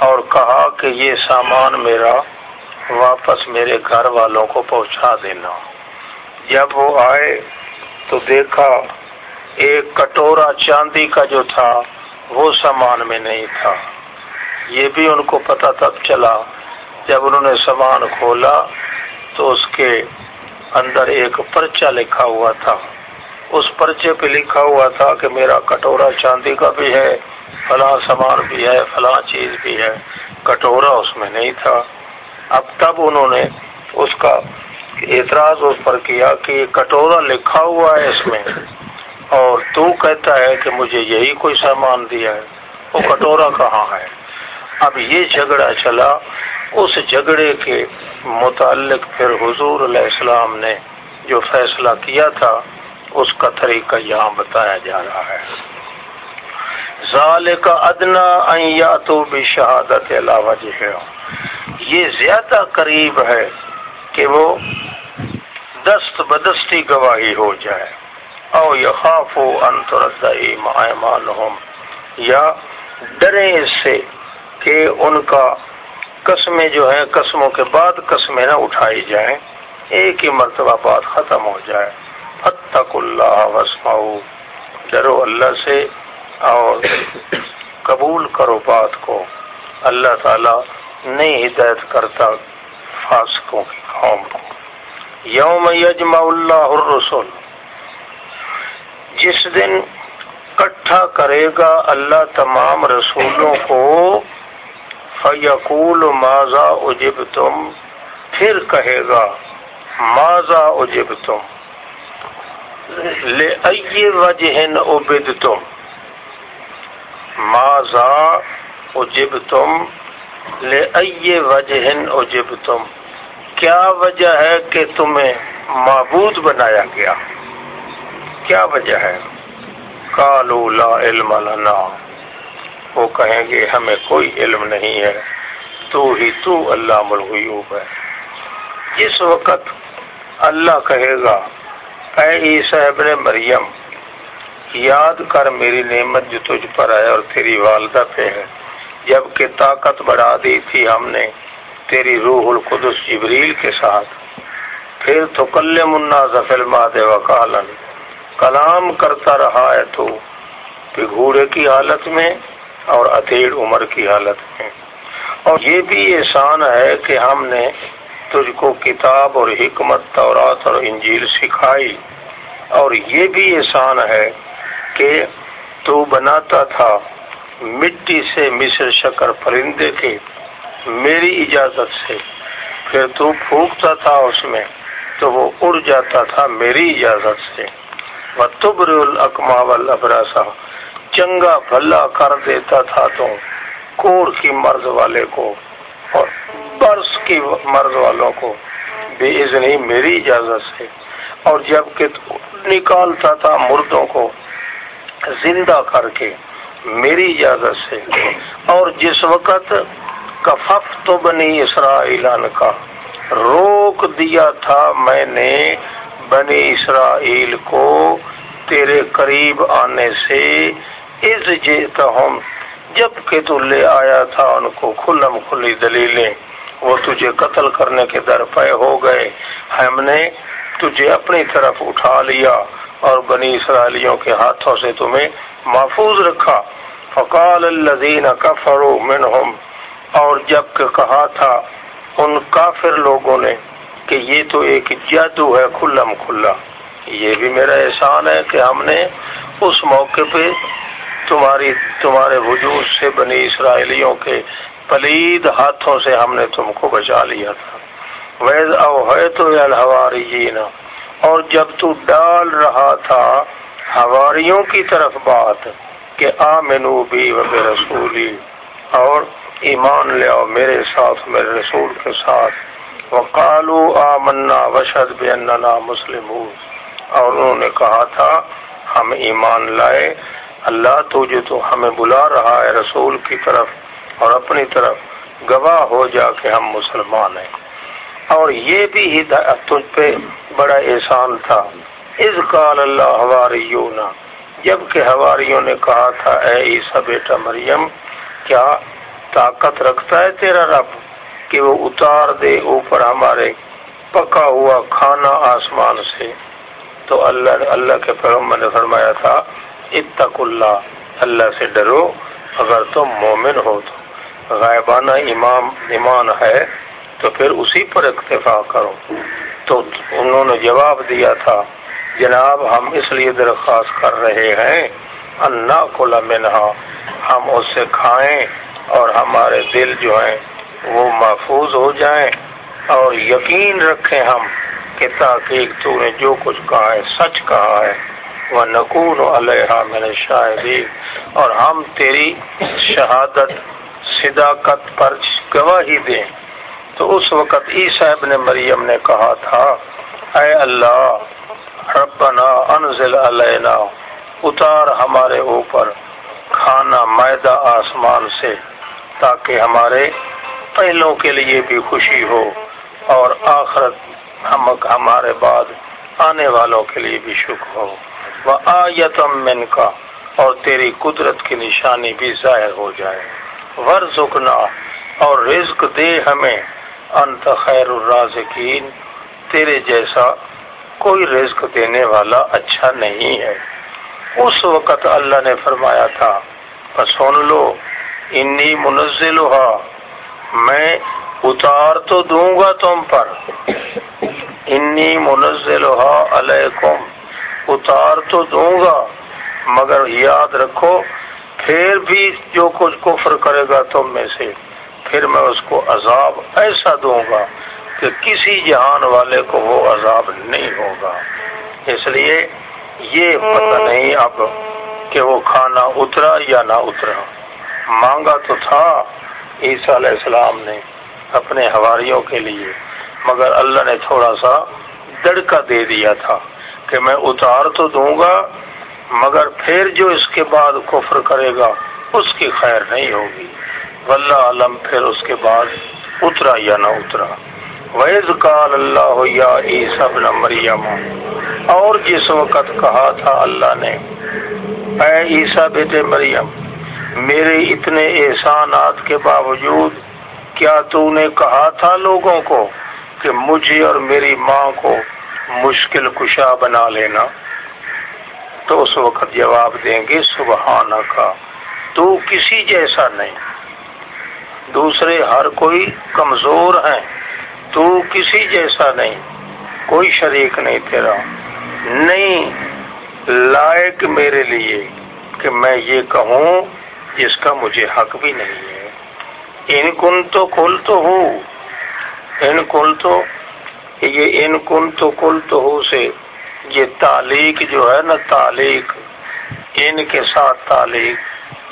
B: اور کہا کہ یہ سامان میرا واپس میرے گھر والوں کو پہنچا دینا جب وہ آئے تو دیکھا ایک کٹورا چاندی کا جو تھا وہ سامان میں نہیں تھا یہ بھی ان کو پتا تب چلا جب انہوں نے سامان کھولا تو اس کے اندر ایک پرچہ لکھا ہوا تھا۔ اس پرچے پہ لکھا ہوا تھا کہ میرا کٹورا چاندی کا بھی ہے، فلاں سامان بھی ہے، فلاں چیز بھی ہے۔ کٹورا اس میں نہیں تھا۔ اب تب انہوں نے اس کا اعتراض اس پر کیا کہ کٹورا لکھا ہوا ہے اس میں۔ اور تو کہتا ہے کہ مجھے یہی کوئی سامان دیا ہے۔ وہ کٹورا کہاں ہے؟ اب یہ جھگڑا چلا۔ اس جھگڑے کے متعلق پھر حضور علیہ السلام نے جو فیصلہ کیا تھا، اس کا طریقہ یہاں بتایا جا رہا ہے۔ ظال کا ادنا تو بھی شہادت علاوہ ہے یہ زیادہ قریب ہے کہ وہ دست بدستی گواہی ہو جائے۔ او یخافو ان ترد ایمانہم۔ یا ڈرے اس سے کہ ان کا قسمیں جو ہیں، قسموں کے بعد قسمیں نہ اٹھائی جائیں۔ ایک ہی مرتبہ بات ختم ہو جائے۔ فتق اللہ وسماؤ ڈرو اللہ سے اور قبول کرو بات کو۔ اللہ تعالی نہیں ہدایت کرتا فاسقوں کی قوم کو۔ یوم یجمع اللہ الرسول جس دن کٹھا کرے گا اللہ تمام رسولوں کو فیقول ماضا اجب تم پھر کہے گا ماضا اجب تم لے وجہ عبد تم ماضا اجب تم لے وجہ اجب تم کیا وجہ ہے کہ تمہیں معبود بنایا گیا؟ کیا وجہ ہے؟ کالو لا علم لنا۔ وہ کہیں گے، ہمیں کوئی علم نہیں ہے، تو ہی تو اللہ ملغیوب ہے۔ اس وقت اللہ کہے گا، اے عیسیٰ ابن مریم، یاد کر میری نعمت جو تجھ پر ہے اور تیری والدہ پہ ہے۔ جبکہ طاقت بڑھا دی تھی ہم نے تیری روح القدس جبریل کے ساتھ۔ پھر تو کل منا ظفل ماد وکالن کلام کرتا رہا ہے تو گھوڑے کی حالت میں اور اتھیڑ عمر کی حالت میں۔ اور یہ بھی احسان ہے کہ ہم نے تجھ کو کتاب اور حکمت، تورات اور انجیل سکھائی۔ اور یہ بھی احسان ہے کہ تو بناتا تھا مٹی سے مصر شکر پرندے کے میری اجازت سے۔ پھر تو پھونکتا تھا اس میں تو وہ اڑ جاتا تھا میری اجازت سے۔ تبر الکما ابراسا چنگا بھلا کر دیتا تھا تو کوڑ کی مرض والے کو اور برس کی مرض والوں کو بے ازنی میری اجازت سے۔ اور جبکہ نکالتا تھا مردوں کو زندہ کر کے میری اجازت سے۔ اور جس وقت کفف تو بنی اسرائیل کا روک دیا تھا میں نے بنی اسرائیل کو تیرے قریب آنے سے از ہم جبکہ تو لے آیا تھا ان کو کھلم کھلی دلیلیں، وہ تجھے قتل کرنے کے در پے ہو گئے۔ ہم نے تجھے اپنی طرف اٹھا لیا اور بنی اسرائیلیوں کے ہاتھوں سے تمہیں محفوظ رکھا۔ فقال الذین کفروا منہم۔ اور جبکہ کہا تھا ان کافر لوگوں نے کہ یہ تو ایک جادو ہے کھلم کھلا، یہ بھی میرا احسان ہے کہ ہم نے اس موقع پہ تمہاری تمہارے وجود سے بنی اسرائیلیوں کے پلید ہاتھوں سے ہم نے تم کو بچا لیا تھا۔ ویز او ہے تو الحواری جینا اور جب تو ڈال رہا تھا ہواریوں کی طرف بات کہ آ مینو بھی و رسولی، اور ایمان لے آؤ میرے ساتھ، میرے رسول کے ساتھ۔ وقالو آمنا وشد بیننا مسلم اور انہوں نے کہا تھا، ہم ایمان لائے۔ اللہ تو جو تو ہمیں بلا رہا ہے رسول کی طرف اور اپنی طرف گواہ ہو جا کہ ہم مسلمان ہیں۔ اور یہ بھی ہدایت تجھ پہ بڑا احسان تھا۔ از قال اللہ ہواریونا جبکہ ہواریوں نے کہا تھا، اے عیسیٰ بیٹا مریم، کیا طاقت رکھتا ہے تیرا رب کہ وہ اتار دے اوپر ہمارے پکا ہوا کھانا آسمان سے؟ تو اللہ اللہ کے پیغمبر نے فرمایا تھا اتق اللہ اللہ سے ڈرو، اگر تم مومن ہو تو۔ غائبانہ امام، ایمان ہے تو پھر اسی پر اکتفا کرو۔ تو انہوں نے جواب دیا تھا، جناب، ہم اس لیے درخواست کر رہے ہیں انا کو لمنہا ہم اس سے کھائیں اور ہمارے دل جو ہیں وہ محفوظ ہو جائیں۔ اور یقین رکھیں ہم کہ تاکہ تو نے جو کچھ کہا ہے، سچ کہا ہے۔ وہ نقون علیہ میں نے اور ہم تیری شہادت، صداقت پر گواہی دیں۔ تو اس وقت صاحب نے مریم نے کہا تھا، اے اللہ، ربنا انزل علینا، اتار ہمارے اوپر کھانا معدہ آسمان سے، تاکہ ہمارے پہلوں کے لیے بھی خوشی ہو، اور آخرت ہم ہمارے بعد آنے والوں کے لیے بھی شکر ہو۔ وہ آیتم من کا اور تیری قدرت کی نشانی بھی ظاہر ہو جائے۔ ورژنا اور رزق دے ہمیں۔ انت خیر الرازقین، تیرے جیسا کوئی رزق دینے والا اچھا نہیں ہے۔ اس وقت اللہ نے فرمایا تھا سن لو، انی منزل میں اتار تو دوں گا تم پر۔ انی منزل علیکم۔ اتار تو دوں گا، مگر یاد رکھو، پھر بھی جو کچھ کفر کرے گا تم میں سے، پھر میں اس کو عذاب ایسا دوں گا کہ کسی جہان والے کو وہ عذاب نہیں ہوگا۔ اس لیے یہ پتہ نہیں اب کہ وہ کھانا اترا یا نہ اترا۔ مانگا تو تھا، عیسیٰ علیہ السلام نے اپنے ہواریوں کے لیے، مگر اللہ نے تھوڑا سا دڑکا دے دیا تھا۔ کہ میں اتار تو دوں گا، مگر پھر جو اس کے بعد کفر کرے گا، اس کی خیر نہیں ہوگی۔ واللہ علم، پھر اس کے بعد اترا یا نہ اترا۔ ویز کال اللہ یا عیسب مریم اور جس وقت کہا تھا اللہ نے، اے عیسیٰ بیٹے مریم، میرے اتنے احسانات کے باوجود کیا تو نے کہا تھا لوگوں کو کہ مجھے اور میری ماں کو مشکل کشا بنا لینا۔ تو اس وقت جواب دیں گے سبحانہ کا تو کسی جیسا نہیں۔ دوسرے ہر کوئی کمزور ہیں، تو کسی جیسا نہیں۔ کوئی شریک نہیں تیرا۔ نہیں، لائق میرے لیے کہ میں یہ کہوں جس کا مجھے حق بھی نہیں ہے۔ ان کن تو کل تو ہو ان کل تو یہ ان کن تو کل تو ہو سے، یہ تعلیق جو ہے نا تعلیق، ان کے ساتھ تعلیق،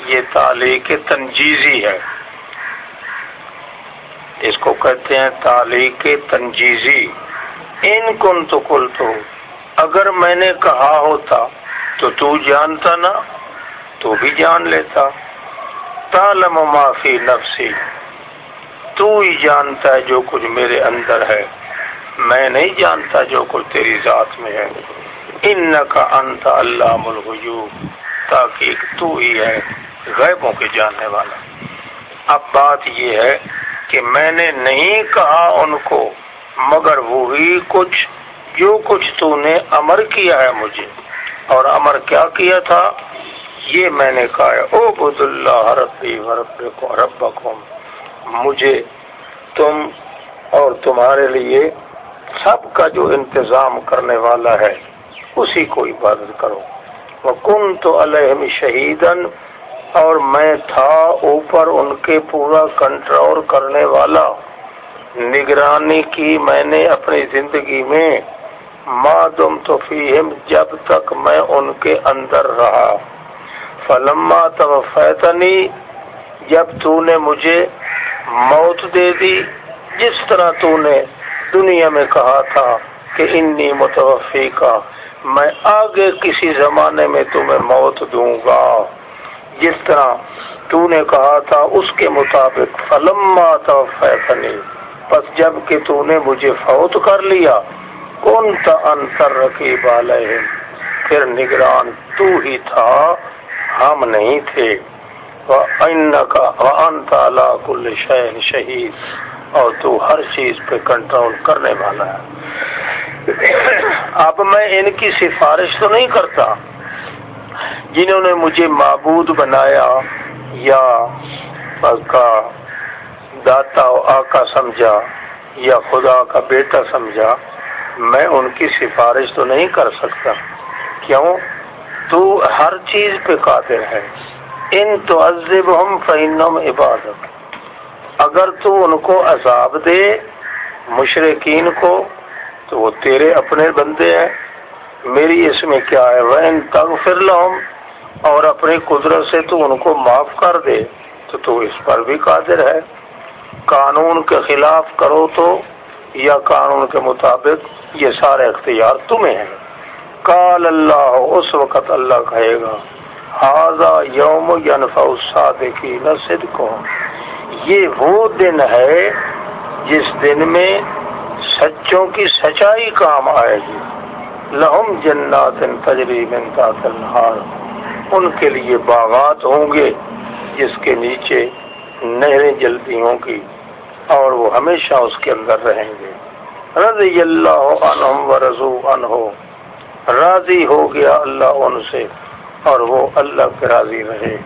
B: یہ تعلیق تنجیزی ہے۔ اس کو کہتے ہیں تعلیق تنجیزی۔ ان کن تو کل تو اگر میں نے کہا ہوتا تو تو جانتا نا، تو بھی جان لیتا۔ تالم معافی نفسی، تو ہی جانتا ہے جو کچھ میرے اندر ہے۔ میں نہیں جانتا جو کچھ تیری ذات میں ہے۔ ان کا انت اللہ ملغیوب تاکہ تو ہی ہے غیبوں کے جاننے والا۔ اب بات یہ ہے کہ میں نے نہیں کہا ان کو، مگر وہی کچھ، جو کچھ تو نے امر کیا ہے مجھے۔ اور امر کیا کیا تھا؟ یہ میں نے کہا ہے او بد اللہ ربی ورب کو مجھے تم اور تمہارے لیے سب کا جو انتظام کرنے والا ہے، اسی کو عبادت کرو۔ کن تو علیہ شہیدن اور میں تھا اوپر ان کے پورا کنٹرول کرنے والا۔ نگرانی کی میں نے اپنی زندگی میں۔ مادم تو فیم جب تک میں ان کے اندر رہا۔ فلما توفیتنی، جب تو نے مجھے موت دے دی، جس طرح تو نے دنیا میں کہا تھا کہ انی متوفی کا میں آگے کسی زمانے میں تمہیں موت دوں گا۔ جس طرح تو نے کہا تھا، اس کے مطابق فلما توفیتنی پس جبکہ تو نے مجھے فوت کر لیا کون تھا انتر رقیب علیہم۔ پھر نگران تو ہی تھا، ہم نہیں تھے۔ وَأَنْتَ عَلَىٰ كُلِّ شَيْءٍ شَهِيدٍ اور تو ہر چیز پہ کنٹرول کرنے والا ہے۔ اب میں ان کی سفارش تو نہیں کرتا۔ جنہوں نے مجھے معبود بنایا یا کا داتا و آقا سمجھا یا خدا کا بیٹا سمجھا، میں ان کی سفارش تو نہیں کر سکتا۔ کیوں؟ تو ہر چیز پہ قادر ہے۔ ان تو عزب ہم فینم عبادت اگر تو ان کو عذاب دے مشرقین کو، تو وہ تیرے اپنے بندے ہیں۔ میری اس میں کیا ہے؟ وہ ان تگ پھر اور اپنی قدرت سے تو ان کو معاف کر دے۔ تو تو اس پر بھی قادر ہے۔ قانون کے خلاف کرو تو، یا قانون کے مطابق یہ سارے اختیار تمہیں ہیں۔ کال اللہ، اس وقت اللہ کہے گا حاضہ یوم صادقین صدقوں یہ وہ دن ہے جس دن میں سچوں کی سچائی کام آئے گی۔ لہم جنات تجری من تحت النہار ان کے لیے باغات ہوں گے جس کے نیچے نہریں جلتی ہوں گی اور وہ ہمیشہ اس کے اندر رہیں گے۔ رضی اللہ عنہم و رضو عنہ۔ راضی ہو گیا اللہ ان سے اور وہ اللہ کے راضی رہے۔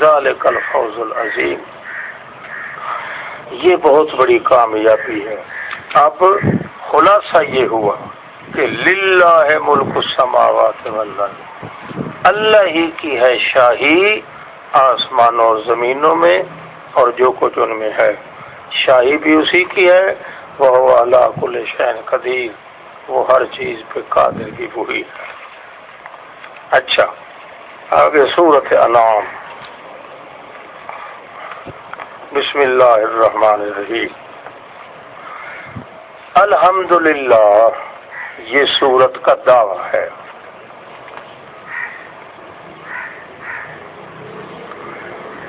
B: ذالک الفوز العظیم۔ یہ بہت بڑی کامیابی ہے۔ اب خلاصہ یہ ہوا کہ للہ ہے ملک السماوات والارض۔ اللہ ہی کی ہے شاہی آسمانوں اور زمینوں میں اور جو کچھ ان میں ہے۔ شاہی بھی اسی کی ہے۔ وہ اللہ کل شین قدیر۔ وہ ہر چیز پہ قادر بھی وہی ہے۔ اچھا آگے صورت انعام۔ بسم اللہ الرحمن الرحیم۔ الحمد یہ سورت کا دعویٰ ہے۔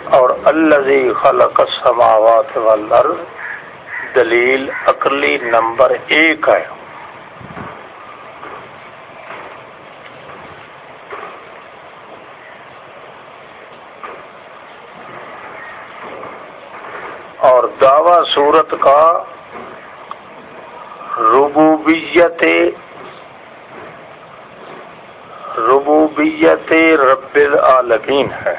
B: اور الزی خلق السماوات والارض، دلیل عقلی نمبر ایک ہے۔ اور دعوی صورت کا ربوبیت ربوبیت رب العالمین ہے۔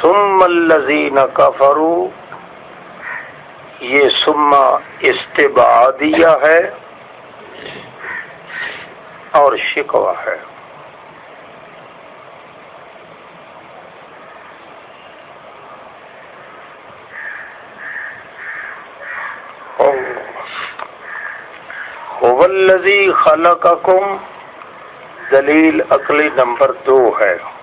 B: سم الزین کفرو یہ سما استبادیہ ہے۔ اور شکوا ہے۔ الذي خلقكم دلیل عقلی نمبر دو ہے۔